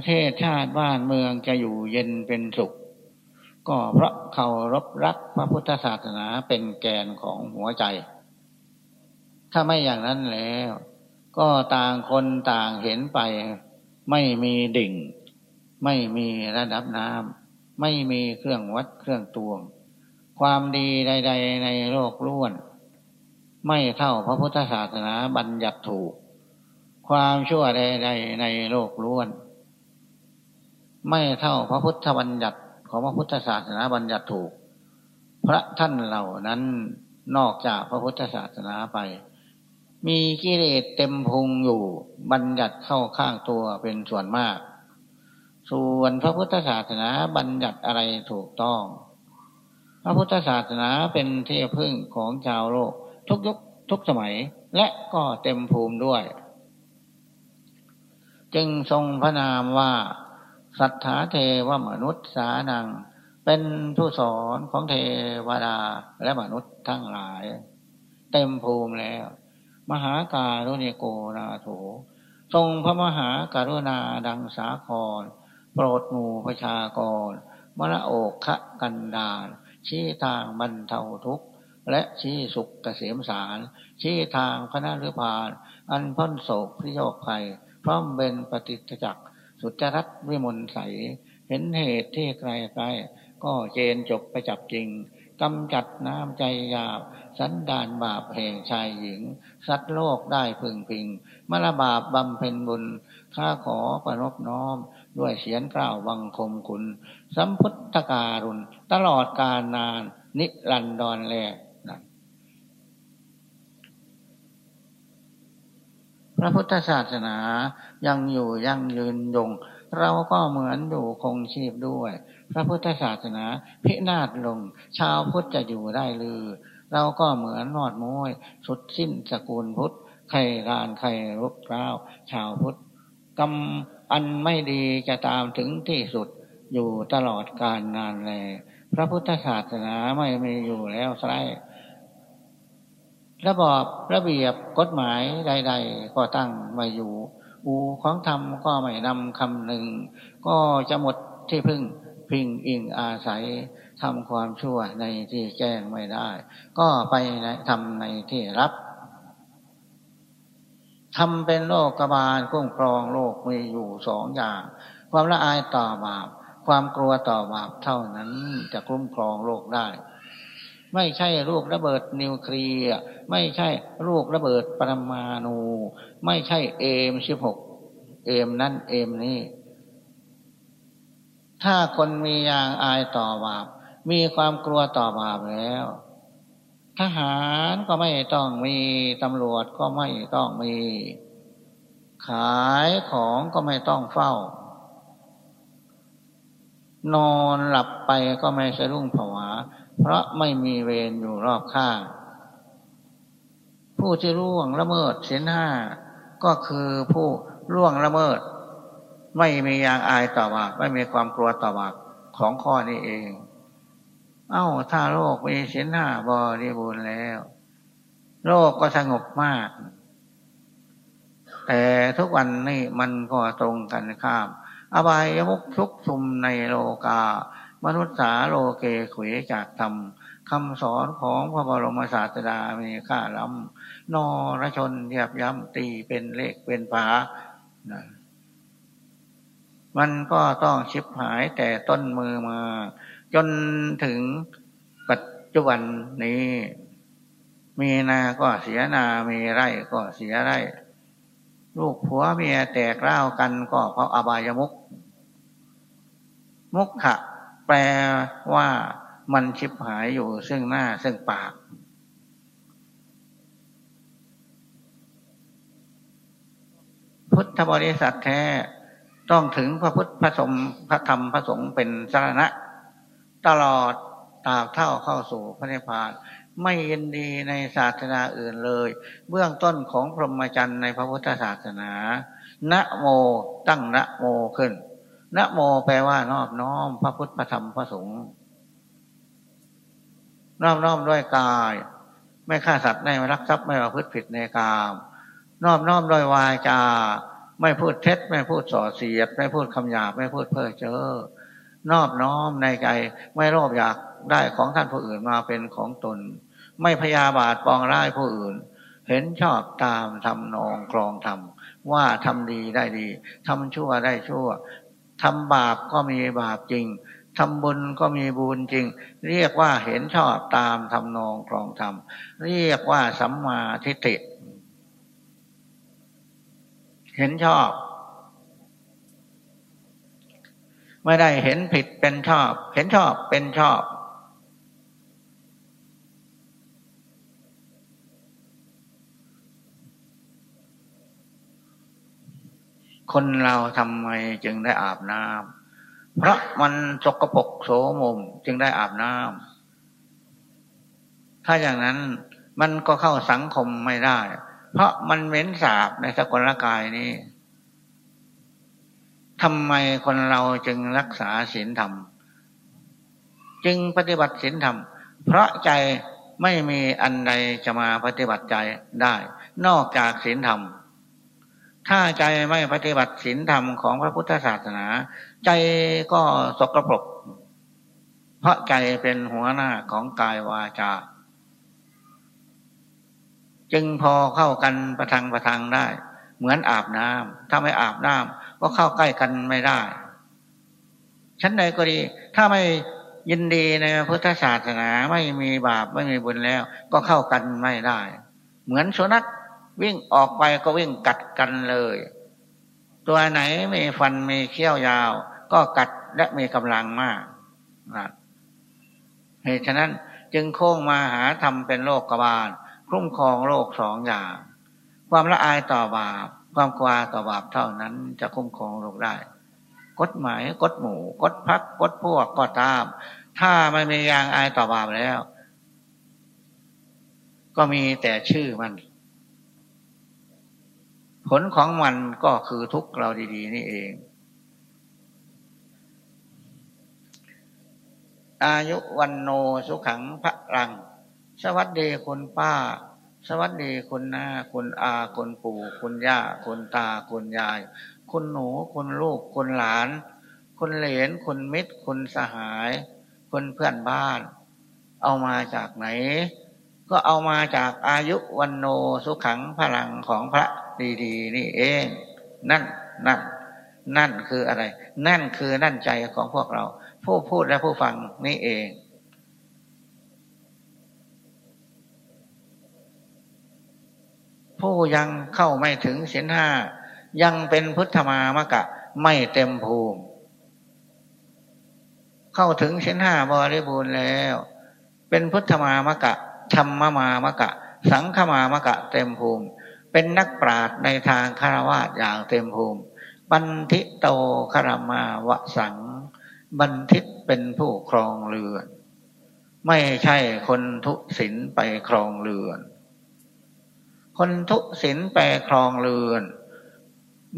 A: ประเทศชาติบ้านเมืองจะอยู่เย็นเป็นสุข ก็เพราะเคารพรักพระพุทธศาสนาเป็นแกนของหัวใจ ถ้าไม่อย่างนั้นแล้ว ก็ต่างคนต่างเห็นไป ไม่มีดิ่ง ไม่มีระดับน้ำไม่มีเครื่องวัดเครื่องตวง ความดีใด ๆ ในโลกล้วน ไม่เท่าพระพุทธศาสนาบัญญัติถูก ความชั่วใด ๆ ในโลกล้วน ไม่เท่าพระพุทธบัญญัติของพระพุทธศาสนาบัญญัติถูก พระท่านเหล่านั้นนอกจากพระพุทธศาสนาไป มีกิเลสเต็มพุงอยู่บัญญัติเข้าข้างตัวเป็นส่วนมาก ส่วนพระพุทธศาสนาบัญญัติอะไรถูกต้อง พระพุทธศาสนาเป็นที่พึ่งของชาวโลก ทุกยุคทุกสมัยและก็เต็มภูมิด้วย จึงทรงพระนามว่า สัทธาเทวมนุษย์สานัง เป็นผู้สอนของเทวดาและมนุษย์ทั้งหลาย เต็มภูมิแล้ว มหาการุณิโกนาโถ ทรงพระมหาการุณาดังสาคร โปรดหมู่ประชากร มรโอกขะกันดานชี้ทางบรรเทาทุกข์ และชี้สุขเกษมสาร ชี้ทางพระนฤพาน อันพ้นโศกพิโยคภัยพร้อมเป็นปฏิจจัก สุจรัตวิมลใส เห็นเหตุที่ไกลไกลก็เจนจบไปจับจริงกำจัดน้ำใจหยาบ สันดานบาปแห่งชายหญิง สัตว์โลกได้พึงพิงมรบาปบำเพ็ญบุญข้าขอประนบน้อม ด้วยเสียงกล่าววังคมคุณ สัมพุทธการุณ ตลอดกาลนาน นิรันดรแล พระพุทธศาสนายังอยู่ยังยืนยง เราก็เหมือนอยู่คงชีพด้วย พระพุทธศาสนาพินาศลง ชาวพุทธจะอยู่ได้หรือ เราก็เหมือนนอดม้ยสุดสิ้นสกุลพุทธใครรานใครรุกร้าวชาวพุทธกรรมอันไม่ดีจะตามถึงที่สุดอยู่ตลอดกาลนานแล พระพุทธศาสนาไม่มีอยู่แล้วไซ ระบอบระเบียบกฎหมายใด ๆ ก็ตั้งไว้อยู่ อูของธรรมก็ไม่นำคำหนึ่ง ก็จะหมดที่พึ่งพิงอิงอาศัยทำความชั่วในที่แจ้งไม่ได้ ก็ไปทำในที่รับทำเป็นโลกกบาลคุ้มครองโลกมีอยู่สองอย่าง ความละอายต่อบาปความกลัวต่อบาปเท่านั้นจะคุ้มครองโลกได้ ไม่ใช่ลูกระเบิดนิวเคลียร์ไม่ใช่ลูกระเบิดปรมาณูไม่ใช่เอมสิบหกเอมนั่นเอมนี่ถ้าคนมียางอายต่อบาป มีความกลัวต่อบาปแล้ว ทหารก็ไม่ต้องมีตำรวจก็ไม่ต้องมี ขายของก็ไม่ต้องเฝ้า นอนหลับไปก็ไม่สะดุ้งผวา เพราะไม่มีเวรอยู่รอบข้าง ผู้ที่ร่วงละเมิดเสียนห้าก็คือผู้ร่วงละเมิด ไม่มียางอายต่อบาปไม่มีความกลัวต่อบาปของข้อนี้เอง เอา้าถ้าโลกมีเสียนห้าบริบูรณ์แล้ว โลกก็สงบมาก แต่ทุกวันนี้มันก็ตรงกันข้าม อบายมุกทุกชุมในโลกา มนุษย์สาโลเกเขวจากธรรมคำสอนของพระบรมศาสดามีค่าล้ำนอรชนเทียบย้ำตีเป็นเลขเป็นฝานะมันก็ต้องชิบหายแต่ต้นมือมา จนถึงปัจจุบันนี้ มีนาก็เสียนา มีไร่ก็เสียไร่ ลูกผัวเมียแตกเล่ากันก็เพราะอบายมุก มุกขะ แปลว่ามันชิบหายอยู่ซึ่งหน้าซึ่งปาก พุทธบริษัทแท้ต้องถึงพระพุทธพระสงฆ์พระธรรมพระสงฆ์เป็นสารณะ ตลอดตาเท่าเข้าสู่พระนิพพาน ไม่ยินดีในศาสนาอื่นเลย เบื้องต้นของพรหมจรรย์ในพระพุทธศาสนา นะโมตั้งนะโมขึ้น นะโมแปลว่านอบน้อมพระพุทธพระธรรมพระสงฆ์นอบน้อมด้วยกาย ไม่ฆ่าสัตว์ไม่รักทรัพย์ไม่ประพฤติผิดในกามนอบน้อมด้วยวาจา ไม่พูดเท็จ ไม่พูดส่อเสียด ไม่พูดคำหยาบไม่พูดเพ้อเจ้อนอบน้อมในใจไม่โลภอยากได้ของท่านผู้อื่นมาเป็นของตน ไม่พยาบาทปองร้ายผู้อื่น เห็นชอบตามทำนองครองธรรมว่าทำดีได้ดีทำชั่วได้ชั่ว ทำบาปก็มีบาปจริงทำบุญก็มีบุญจริง เรียกว่าเห็นชอบตามทำนองครองธรรม เรียกว่าสัมมาทิฏฐิ เห็นชอบ ไม่ได้เห็นผิดเป็นชอบ เห็นชอบเป็นชอบ คนเราทำไมจึงได้อาบน้ำเพราะมันสกปรกโสมมจึงได้อาบน้ำถ้าอย่างนั้นมันก็เข้าสังคมไม่ได้ เพราะมันเหม็นสาบในสกลกายนี้ทำไมคนเราจึงรักษาศีลธรรม จึงปฏิบัติศีลธรรม เพราะใจไม่มีอันใดจะมาปฏิบัติใจได้ นอกจากศีลธรรม ถ้าใจไม่ปฏิบัติศีลธรรมของพระพุทธศาสนา ใจก็สกปรกเพราะใจเป็นหัวหน้าของกายวาจา จึงพอเข้ากันประทังประทังได้ เหมือนอาบน้ำถ้าไม่อาบน้ำก็เข้าใกล้กันไม่ได้ ชั้นใดก็ดี ถ้าไม่ยินดีในพุทธศาสนาไม่มีบาปไม่มีบุญแล้ว ก็เข้ากันไม่ได้ เหมือนสุนัข วิ่งออกไปก็วิ่งกัดกันเลย ตัวไหนมีฟันมีเขี้ยวยาว ก็กัดและมีกำลังมากนะเหตุฉะนั้นจึงโค้งมาหาทำเป็นโลกกบาลคุ้มครองโลกสองอย่าง ความละอายต่อบาป ความกลัวต่อบาปเท่านั้นจะคุ้มครองโลกได้ กฎหมายกฎหมู่กฎพักกฎพวกก็ตาม ถ้าไม่มียางอายต่อบาปแล้ว ก็มีแต่ชื่อมัน ผลของมันก็คือทุกเราดี ๆ นี่เอง อายุวันโนสุขังพระรัง สวัสดีคุณป้า สวัสดีคุณน้าคุณอาคุณปู่คุณย่าคุณตาคุณยาย คุณหนูคุณลูกคุณหลาน คุณเหลนคุณมิตร คุณสหาย คุณเพื่อนบ้าน เอามาจากไหน ก็เอามาจากอายุวันโนสุขังพลังของพระ ดี ๆ นี่เอง นั่นนั่นนั่นคืออะไร นั่นคือนั่นใจของพวกเรา ผู้พูดและผู้ฟังนี่เอง ผู้ยังเข้าไม่ถึงศีลห้ายังเป็นพุทธมามะกะ ไม่เต็มภูมิ เข้าถึงศีลห้าบริบูรณ์แล้ว เป็นพุทธมามะกะธรรมมามะกะ สังฆมามะกะ เต็มภูมิ เป็นนักปราชญ์ในทางคารวะอย่างเต็มภูมิ บันทิโตคารมาวสัง บันทิตเป็นผู้ครองเรือน ไม่ใช่คนทุศินไปครองเรือน คนทุศินไปครองเรือน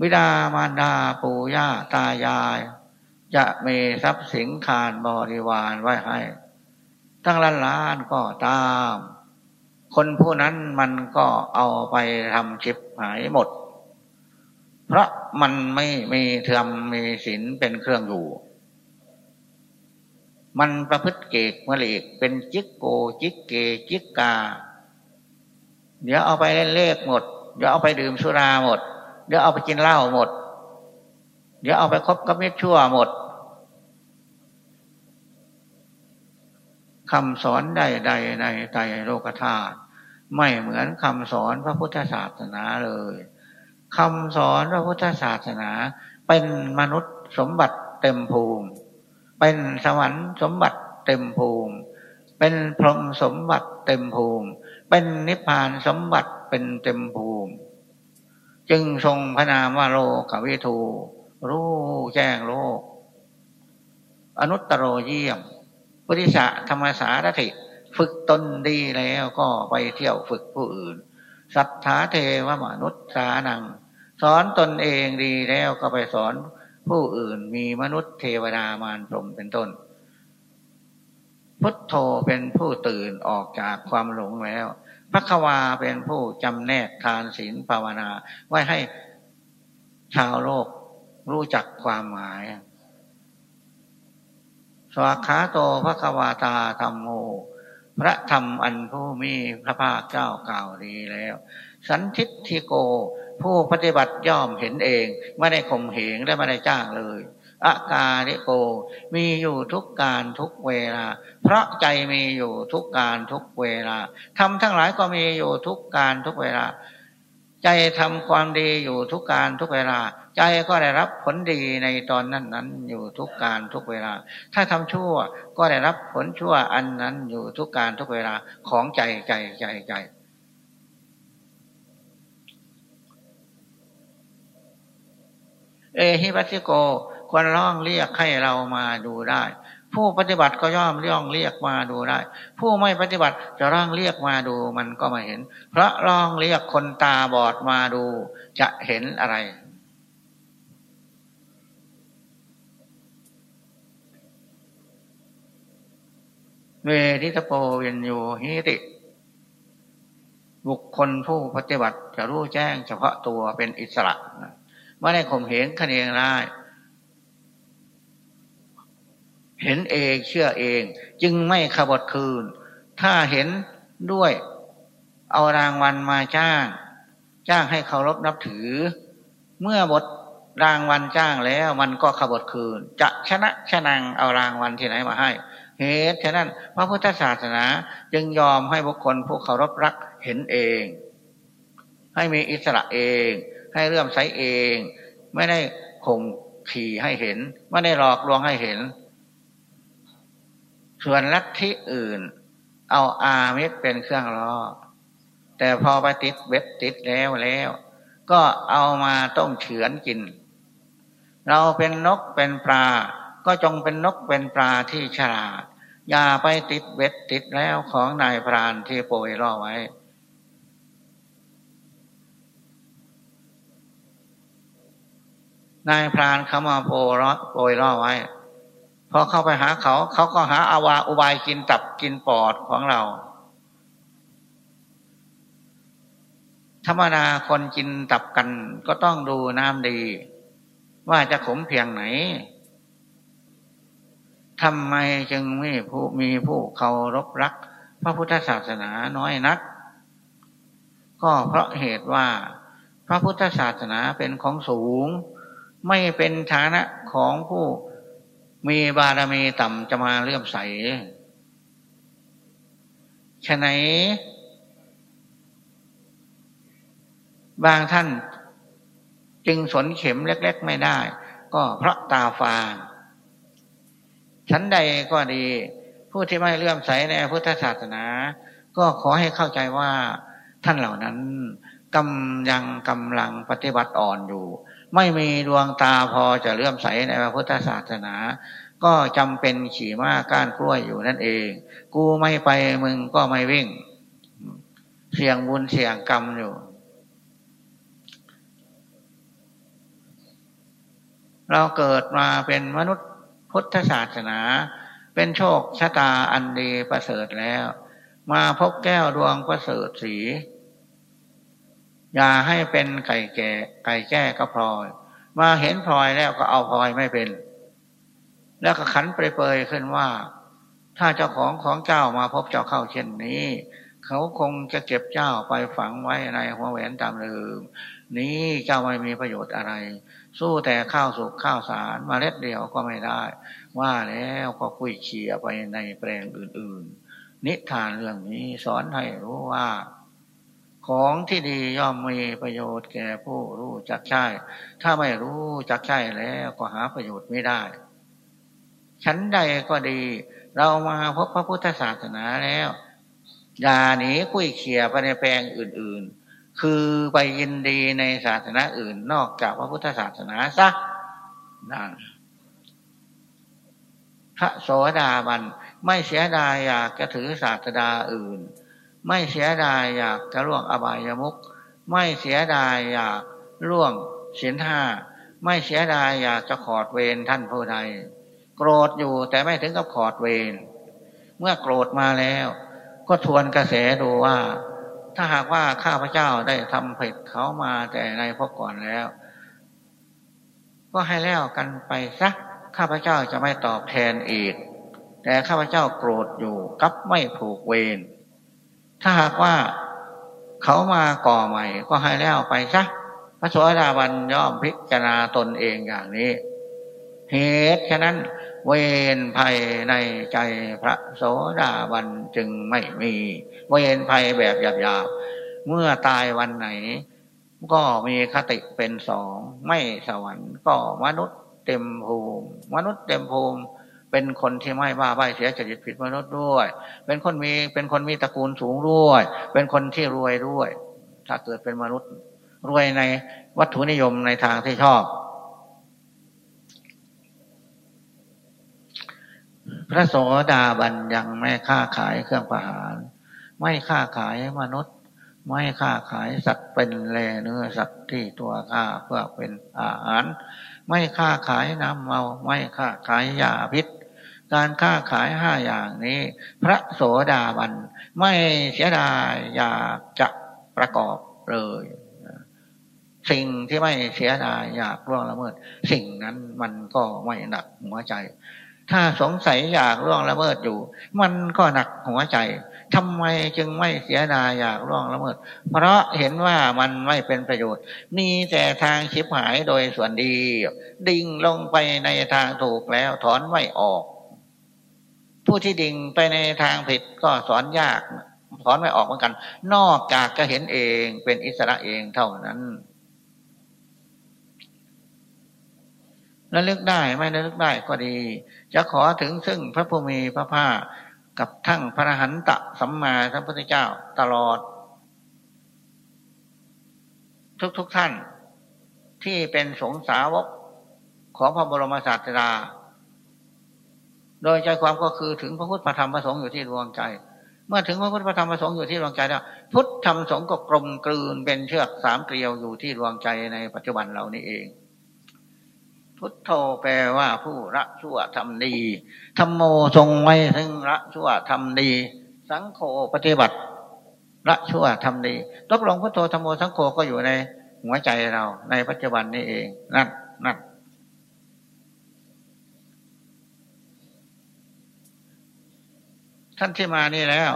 A: วิดามารดาปู่ย่าตายาย จะมีทรัพย์สินคารบริวารไว้ให้ ตั้งล้านล้านก็ตาม คนผู้นั้นมันก็เอาไปทำชิบหายหมด เพราะมันไม่มีธรรมมีศีลเป็นเครื่องอยู่ มันประพฤติเกกมะเลกเป็นจิกโกจิกเกจิกกา เดี๋ยวเอาไปเล่นเลขหมด เดี๋ยวเอาไปดื่มสุราหมด เดี๋ยวเอาไปกินเหล้าหมด เดี๋ยวเอาไปคบกับมิตรชั่วหมดคำสอนใดใดในใจโลกธาตุ ไม่เหมือนคำสอนพระพุทธศาสนาเลยคำสอนพระพุทธศาสนา เป็นมนุษย์สมบัติเต็มภูมิ เป็นสวรรค์สมบัติเต็มภูมิ เป็นพรหมสมบัติเต็มภูมิ เป็นนิพพานสมบัติเป็นเต็มภูมิ จึงทรงพระนามว่าโลกวิทูรู้แจ้งโลก อนุตตรโรเยี่ยม พุทธิสะธรรมสารถิ ฝึกตนดีแล้วก็ไปเที่ยวฝึกผู้อื่น สัทธาเทวมนุษย์สานัง สอนตนเองดีแล้วก็ไปสอนผู้อื่นมีมนุษย์เทวดามารพรมเป็นต้น พุทโธเป็นผู้ตื่นออกจากความหลงแล้วพระควาเป็นผู้จำแนกทานศีลภาวนา ไว้ให้ชาวโลกรู้จักความหมาย สวากขาโตพระควาตาธรรมโม พระธรรมอันผู้มีพระภาคเจ้ากล่าวดีแล้ว สันทิทิโก ผู้ปฏิบัติย่อมเห็นเอง ไม่ได้ข่มเหงและไม่ได้จ้างเลยอากาลิโก มีอยู่ทุกการทุกเวลา เพราะใจมีอยู่ทุกการทุกเวลาทำทั้งหลายก็มีอยู่ทุกการทุกเวลา ใจทำความดีอยู่ทุกการทุกเวลา ใจก็ได้รับผลดีในตอนนั้นนั้นอยู่ทุกการทุกเวลา ถ้าทำชั่วก็ได้รับผลชั่วอันนั้นอยู่ทุกการทุกเวลาของใจใจใจใจเอหิปัสสิโกควรร้องเรียกให้เรามาดูได้ ผู้ปฏิบัติก็ย่อมร้องเรียกมาดูได้ ผู้ไม่ปฏิบัติจะร้องเรียกมาดูมันก็ไม่เห็น เพราะร้องเรียกคนตาบอดมาดูจะเห็นอะไร เวทิตโปเวียนโยหิติ บุคคลผู้ปฏิบัติจะรู้แจ้งเฉพาะตัวเป็นอิสระไม่ได้ข่มเหงคะเนงร้ายเห็นเองเชื่อเอง จึงไม่ขบดคืน ถ้าเห็นด้วยเอารางวัลมาจ้าง จ้างให้เคารพนับถือ เมื่อบทรางวัลจ้างแล้ว มันก็ขบดคืน จะชนะชนังเอารางวัลที่ไหนมาให้ เหตุฉะนั้นพระพุทธศาสนาจึงยอมให้บุคคลผู้เคารพรักเห็นเอง ให้มีอิสระเอง ให้เรื่อมใสเอง ไม่ได้ข่มขี่ให้เห็น ไม่ได้หลอกลวงให้เห็น ส่วนลัทธิอื่น เอาอามิตเป็นเครื่องล้อแต่พอไปติดเบ็ดติดแล้วแล้ว ก็เอามาต้มเฉือนกิน เราเป็นนกเป็นปลาก็จงเป็นนกเป็นปลาที่ฉลาด อย่าไปติดเบ็ดติดแล้วของนายพรานที่โปรยล่อไว้ นายพรานเขามาโปรโปรยล่อไว้ พอเข้าไปหาเขา เขาก็หาอาวาอุบายกินตับกินปอดของเรา ธรรมดาคนกินตับกันก็ต้องดูน้ำดี ว่าจะขมเพียงไหน ทำไมจึงไม่ผู้มีผู้เคารพรัก พระพุทธศาสนาน้อยนัก ก็เพราะเหตุว่า พระพุทธศาสนาเป็นของสูง ไม่เป็นฐานะของผู้มีบารมีต่ำจะมาเลื่อมใสฉะไหนบางท่านจึงสนเข็มเล็ก ๆ ไม่ได้ ก็เพราะตาฟาง ชั้นใดก็ดี ผู้ที่ไม่เลื่อมใสในพุทธศาสนา ก็ขอให้เข้าใจว่าท่านเหล่านั้นกำยังกำลังปฏิบัติอ่อนอยู่ ไม่มีดวงตาพอจะเลื่อมใสในพระพุทธศาสนา ก็จำเป็นขี่ม้าก้านกล้วยอยู่นั่นเอง กูไม่ไปมึงก็ไม่วิ่ง เสี่ยงบุญเสี่ยงกรรมอยู่ เราเกิดมาเป็นมนุษย์ พุทธศาสนา เป็นโชคชะตาอันดีประเสริฐแล้ว มาพบแก้วดวงประเสริฐสี อย่าให้เป็นไก่แก่ไก่แก้ก็พลอย มาเห็นพลอยแล้วก็เอาพลอยไม่เป็น แล้วก็ขันเปรยๆขึ้นว่า ถ้าเจ้าของของเจ้ามาพบเจ้าเข้าเช่นนี้เขาคงจะเก็บเจ้าไปฝังไว้ในหัวแหวนตามเดิมนี้เจ้าไม่มีประโยชน์อะไร สู้แต่ข้าวสุกข้าวสารมาเล็ดเดียวก็ไม่ได้ ว่าแล้วก็คุยเขี่ยไปในแปลงอื่น ๆ นิทานเรื่องนี้สอนให้รู้ว่า ของที่ดีย่อมมีประโยชน์แก่ผู้รู้จักใช่ถ้าไม่รู้จักใช่แล้วก็หาประโยชน์ไม่ได้ ชั้นใดก็ดี เรามาพบพระพุทธศาสนาแล้วอย่าหนีคุยเขี่ยไปในแปลงอื่น ๆ คือไปยินดีในศาสนาอื่นนอกจากพระพุทธศาสนาซะนั่นพระโสดาบันไม่เสียดายอยากจะถือศาสดาอื่น ไม่เสียดายอยากจะล่วงอบายมุกไม่เสียดายอยากล่วงศีลห้าไม่เสียดายอยากจะขอดเวรท่านผู้ใดโกรธอยู่แต่ไม่ถึงกับขอดเวรเมื่อโกรธมาแล้ว ก็ทวนกระแสดูว่า ถ้าหากว่าข้าพเจ้าได้ทำผิดเขามาแต่ในพบก่อนแล้ว ก็ให้แล้วกันไปซักข้าพเจ้าจะไม่ตอบแทนอีก แต่ข้าพเจ้าโกรธอยู่กับไม่ผูกเวรถ้าหากว่าเขามาก่อใหม่ ก็ให้แล้วไปซักพระสวสดาบันย่อมพิจารณาตนเองอย่างนี้ เหตุฉะนั้น เวรภัยในใจพระโสดาบันจึงไม่มี เวรภัยแบบหยาบๆ เมื่อตายวันไหน ก็มีคติเป็นสอง ไม่สวรรค์ก็มนุษย์เต็มภูมิ มนุษย์เต็มภูมิเป็นคนที่ไม่บ้าใบเสียจริตผิดมนุษย์ด้วย เป็นคนมีเป็นคนมีตระกูลสูงด้วย เป็นคนที่รวยด้วย ถ้าเกิดเป็นมนุษย์ รวยในวัตถุนิยมในทางที่ชอบ พระโสดาบันยังไม่ค้าขายเครื่องประหาร ไม่ค้าขายมนุษย์ ไม่ค้าขายสัตว์เป็นแลเนื้อสัตว์ที่ตัวค้าเพื่อเป็นอาหาร ไม่ค้าขายน้ำเมาไม่ค้าขายยาพิษ การค้าขายห้าอย่างนี้ พระโสดาบันไม่เสียดายอยากจะประกอบเลย สิ่งที่ไม่เสียดายอยากร่วงละเมิด สิ่งนั้นมันก็ไม่หนักหัวใจ ถ้าสงสัยอยากร่วงละเมิดอยู่ มันก็หนักหัวใจทำไมจึงไม่เสียดายอยากร่วงละเมิด เพราะเห็นว่ามันไม่เป็นประโยชน์มีแต่ทางชิบหายโดยส่วนดี ดิ่งลงไปในทางถูกแล้วถอนไม่ออก ผู้ที่ดิ่งไปในทางผิดก็สอนยากถอนไม่ออกเหมือนกัน นอกจากจะเห็นเองเป็นอิสระเองเท่านั้น ระลึกได้ไม่ระลึกได้ก็ดี จะขอถึงซึ่งพระภูมิพระภาคกับทั้งพระหันตะสัมมาสัมพุทธเจ้าตลอด ทุกทุกท่านที่เป็นสงสาวกของพระบรมศาสดา โดยใจความก็คือถึงพระพุทธธรรมพระสงฆ์อยู่ที่ดวงใจ เมื่อถึงพระพุทธธรรมพระสงฆ์อยู่ที่ดวงใจแล้วพุทธธรรมสงฆ์ก็กลมกลืนเป็นเชือกสามเกลียวอยู่ที่ดวงใจในปัจจุบันเรานี่เอง พุทโธแปลว่าผู้ละชั่วทำดีธรรมโมทรงไว้ถึงละชั่วทำดี สังโฆปฏิบัติละชั่วทำดีตกลงพุทโธธรรมโมสังโฆก็อยู่ในหัวใจเราในปัจจุบันนี้เองนั่นนั่นท่านที่มานี่แล้ว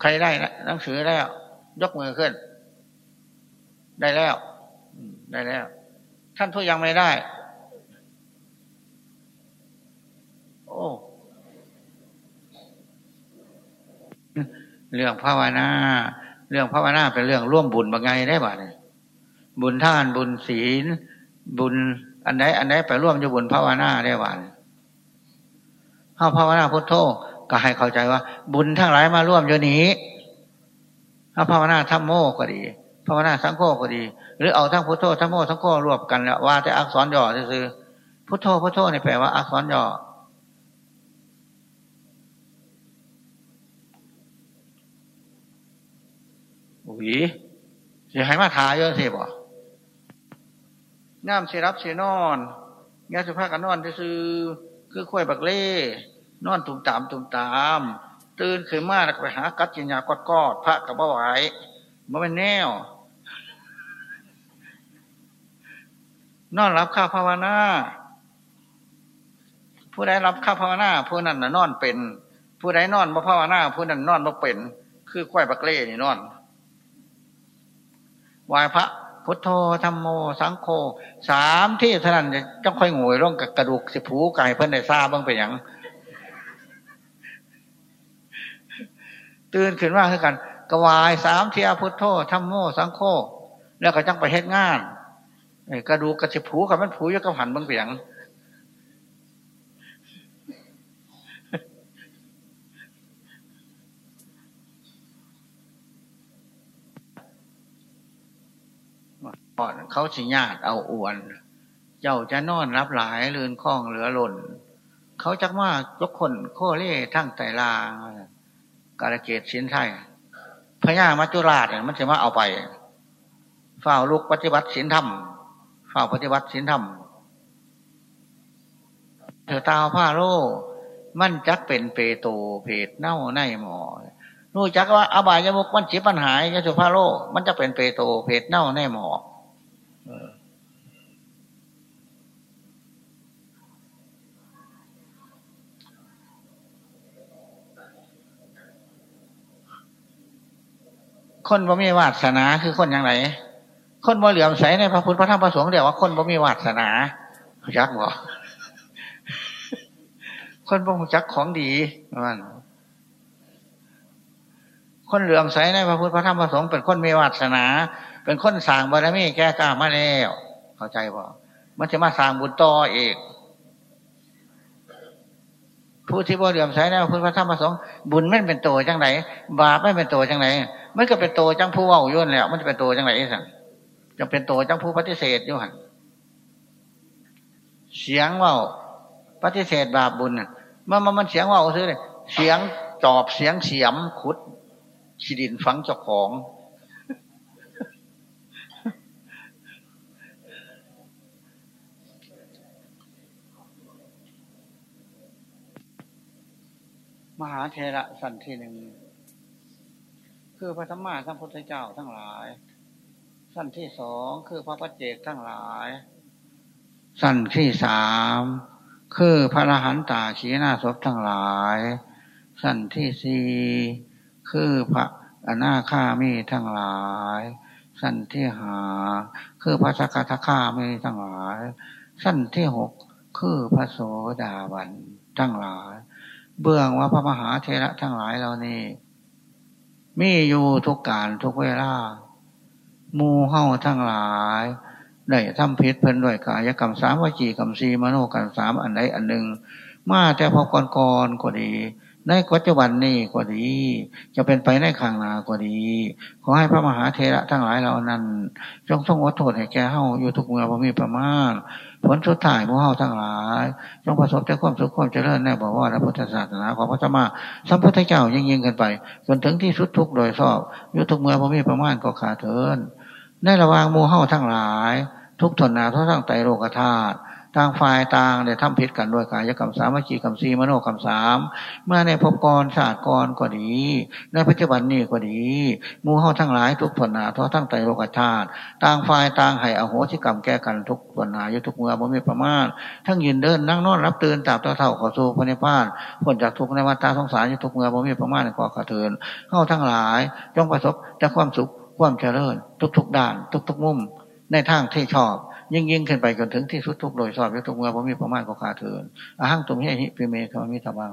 A: ใครได้หนังสือแล้ว ยกมือขึ้น ได้แล้ว ได้แล้ว ท่านผู้ยังไม่ได้ โอ้เรื่องภาวนา เรื่องภาวนาเป็นเรื่องร่วมบุญบางไงได้บ่เนี่ยบุญท่านบุญศีล บุญอันไหนอันไหนไปร่วมอยู่บุญภาวนาได้บ่เนี่ยเข้าภาวนาพุทโธก็ให้เข้าใจว่า บุญทั้งหลายมาร่วมอยู่นี้ถ้าภาวนาธรรมโมก็ดี ภาวนาสังโฆก็ดี หรือเอาทั้งพุทโธทั้งโมทั้งโฆรวบกันแล้วว่าแต่อักษรย่อซื้อพุทโธพุทโธนี่แปลว่าอักษรย่ออุ้ยสิให้มาทาเยอะสิบ่น้ำสิรับสินอนงานสุภาพกันนอนซื้อคือค่อยบักเล่ นอนตุ่มตามตุ่มตาม ตื่นขึ้นมาแล้วไปหากัดจินยากอดกอดพระกับบ่ไหวมันเป็นแนว นอนรับข้าภาวนาผู้ใดรับข้าภาวนาผู้นั้นน่ะนอนเป็น ผู้ใดนอนบ่ภาวนาผู้นั้นนอนบ่เป็น คือควายบักเล่นี่นอนวายพระพุทโธธรรมโม สังโฆสามที่เท่านั้นจะค่อยงวยร่องกับกระดูกสิผูไก่เพิ่นได้ทราบบ้างไปอย่างตื่นขึ้นว่าคือกัน กวายสามเทียพุทโธธรรมโม สังโฆแล้วก็จังไปเฮ็ดงาน กระดูกกระสิผูกับมันผูยกับหันบางไปอย่างเขาสิญาติเอาอวน เจ้าจะนอนรับหลายลืนคล้องเหลือหล่น เขาจักมากยกคนโคเล่ทั้งไตลากาลเกตสินไทยพญามัจจุราชมันจะมาเอาไปเฝ้าลูกปฏิบัติศีลธรรม เฝ้าปฏิบัติศีลธรรมเธอตาผ้าโลมันจักเป็นเปโตเพดเน่าในหมอรู้จักว่าอบายยมุกมันจีปัญหายยสุภาโลมันจะเป็นเปโตเพดเน่าในหมอคนบ่มีวาสนาคือคนอย่างไร คนบ่เหลื่อมใสในพระพุทธพระธรรมพระสงฆ์เดี๋ยวว่าคนบ่มีวาสนาจักบ่คนบ่จักของดีมันคนเหลื่อมใสในพระพุทธพระธรรมพระสงฆ์เป็นคนมีวาสนา เป็นคนสร้างบารมีแก้กล้ามาแล้วเข้าใจบ่มันจะมาสร้างบุญต่อเอกผู้ที่บ่เหลื่อมใสในพระพุทธพระธรรมพระสงฆ์บุญไม่เป็นตัวจังไหนบาปไม่เป็นตัวจังไหนมันก็เป็นตัวจังผู้ว่ายุ่นแล้วมันจะเป็นตัวจังไหนสั่ง จะเป็นตัวจังผู้ปฏิเสธอยู่หันเสียงว่าปฏิเสธบาปบุญมันมันมันเสียงว่าซื้อเลยเสียงจอบเสียงเสียมขุดขีดินฝังเจ้าของ มหาเทระสันทีหนึ่งคือพระธรรมะทั้งพุทธเจ้าทั้งหลาย สั้นที่สองคือพระปัจเจกทั้งหลาย สั้นที่สามคือพระอรหันตาชีนาศพทั้งหลาย สั้นที่สี่คือพระอนาคามีทั้งหลาย สั้นที่หาคือพระสกทาคามีทั้งหลาย สั้นที่หกคือพระโสดาบันทั้งหลาย เบื้องว่าพระมหาเทระทั้งหลายเหล่านี้มีอยู่ทุกการทุกเวลา มูเฮ้าทั้งหลายได้ทำพิษเพิ่นด้วยกายกรรมสามวจีกรรมสีมโนกรรมสามอันใดอันหนึ่ง มาแต่พอก่อนก่อนก็ดี ในปัจจุบันนี้ก็ดี จะเป็นไปในข้างหน้าก็ดี ขอให้พระมหาเทระทั้งหลายเหล่านั้น จงทรงอดทนให้แก่เฮาอยู่ทุกเมื่อบ่มีประมาณผลสุดท้ายพวกเฮาทั้งหลาย จงประสบแต่ความสุขความเจริญในบอกว่าพระพุทธศาสนาของพระธรรมสัมพุทธเจ้ายิ่งยิ่งกันไป จนถึงที่สุดทุกโดยชอบอยู่ทุกเมื่อบ่มีประมาณก็ขาดเถิน ในระหว่างมูเฮาทั้งหลาย ทุกทนนาทุกทั้งไตโลกธาตุต่างฝ่ายต่างได้ทำผิดกันด้วยกายกรรมสามวิจีกรรมสีมโนกรรมสามเมื่อในภพกรศาสตร์กรก็ดีในปัจจุบันนี้ก็ดีมูเฮาทั้งหลายทุกผลนาทุกทั้งไตโลกธาตุต่างฝ่ายต่างให้อโหสิกรรมแก้กันทุกผลนาอยู่ทุกเมื่อบ่มีประมาณทั้งยืนเดินนั่งนอนรับตื่นตาบเท่าเท่าขอสู้พระนิพพานผลจากทุกในวัฏสงสารอยู่ทุกเมื่อบ่มีประมาณก็กระเทือนเฮาทั้งหลายจงประสบแต่ความสุข ความเจริญทุกๆ ด้าน ทุก ๆ มุม ในทางที่ชอบ ยิ่งยิ่งขึ้นไปจนถึงที่สุดทุกโดยสอบยทุกเมื่อผมมีประมาณก็ขาเถินอาหังตุมเฮหิปิเมธรรมิตบัง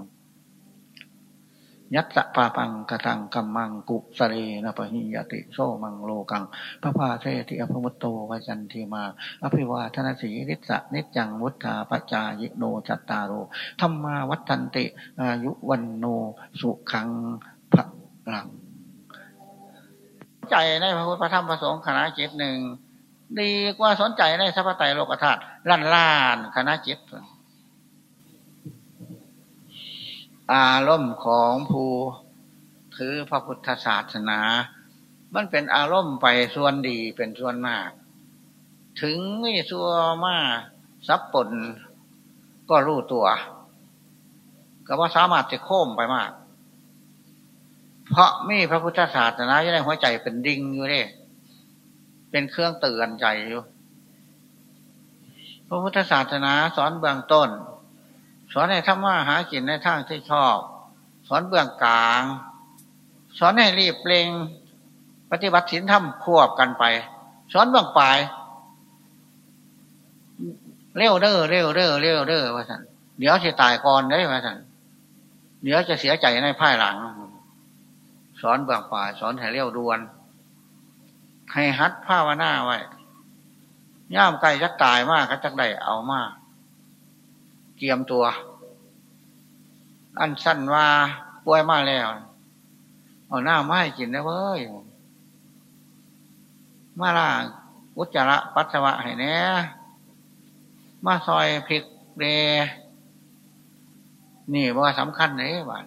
A: ยัตสะปาปังกตังกัมมังกุสเรนะปะหิยติโซมังโลกังพระพาเทติอภมุตโตวจันทีมา อภิวาทนาสีนิสะนิจังวุฒาปจายโนจัตตาโรธรรมาวัฏันติอายุวันโนสุขังพระลัง ใจในพระพุทธธรรมประสงค์คณะจิตหนึ่งดีกว่าสนใจในสัพพไตโลกธาตุล้านล้านคณะจิตอารมณ์ของผู้ถือพระพุทธศาสนา มันเป็นอารมณ์ไปส่วนดีเป็นส่วนมาก ถึงไม่ซัวมาซับปนก็รู้ตัว ก็ว่าสามารถจะโค้มไปมาก เพราะมีพระพุทธศาสนาอยู่ในหัวใจเป็นดิ่งอยู่เลยเป็นเครื่องเตือนใจอยู่ พระพุทธศาสนาสอนเบื้องต้น สอนให้ทำว่าหากินในทางที่ชอบ สอนเบื้องกลาง สอนให้รีบเปล่งปฏิบัติศีลธรรมควบกันไป สอนเบื้องปลายเร็วเด้อเร็วเด้อเร็วเด้อว่าสันเดี๋ยวจะตายก่อนได้ว่าสันเดี๋ยวจะเสียใจในภายหลัง สอนเบื้องปลายสอนให้เร็วดวน ให้ฮัดภาวนาไว้ย่ามไก่จะตายมากก็จะได้เอามาเกียมตัว อันสั้นว่าป่วยมาแล้ว เอาหน้าไม้กินได้เว้ยมาล่าอุจจาระปัสสาวะให้แน่มาซอยพริกเดนี่ว่าสำคัญเลยบ้าน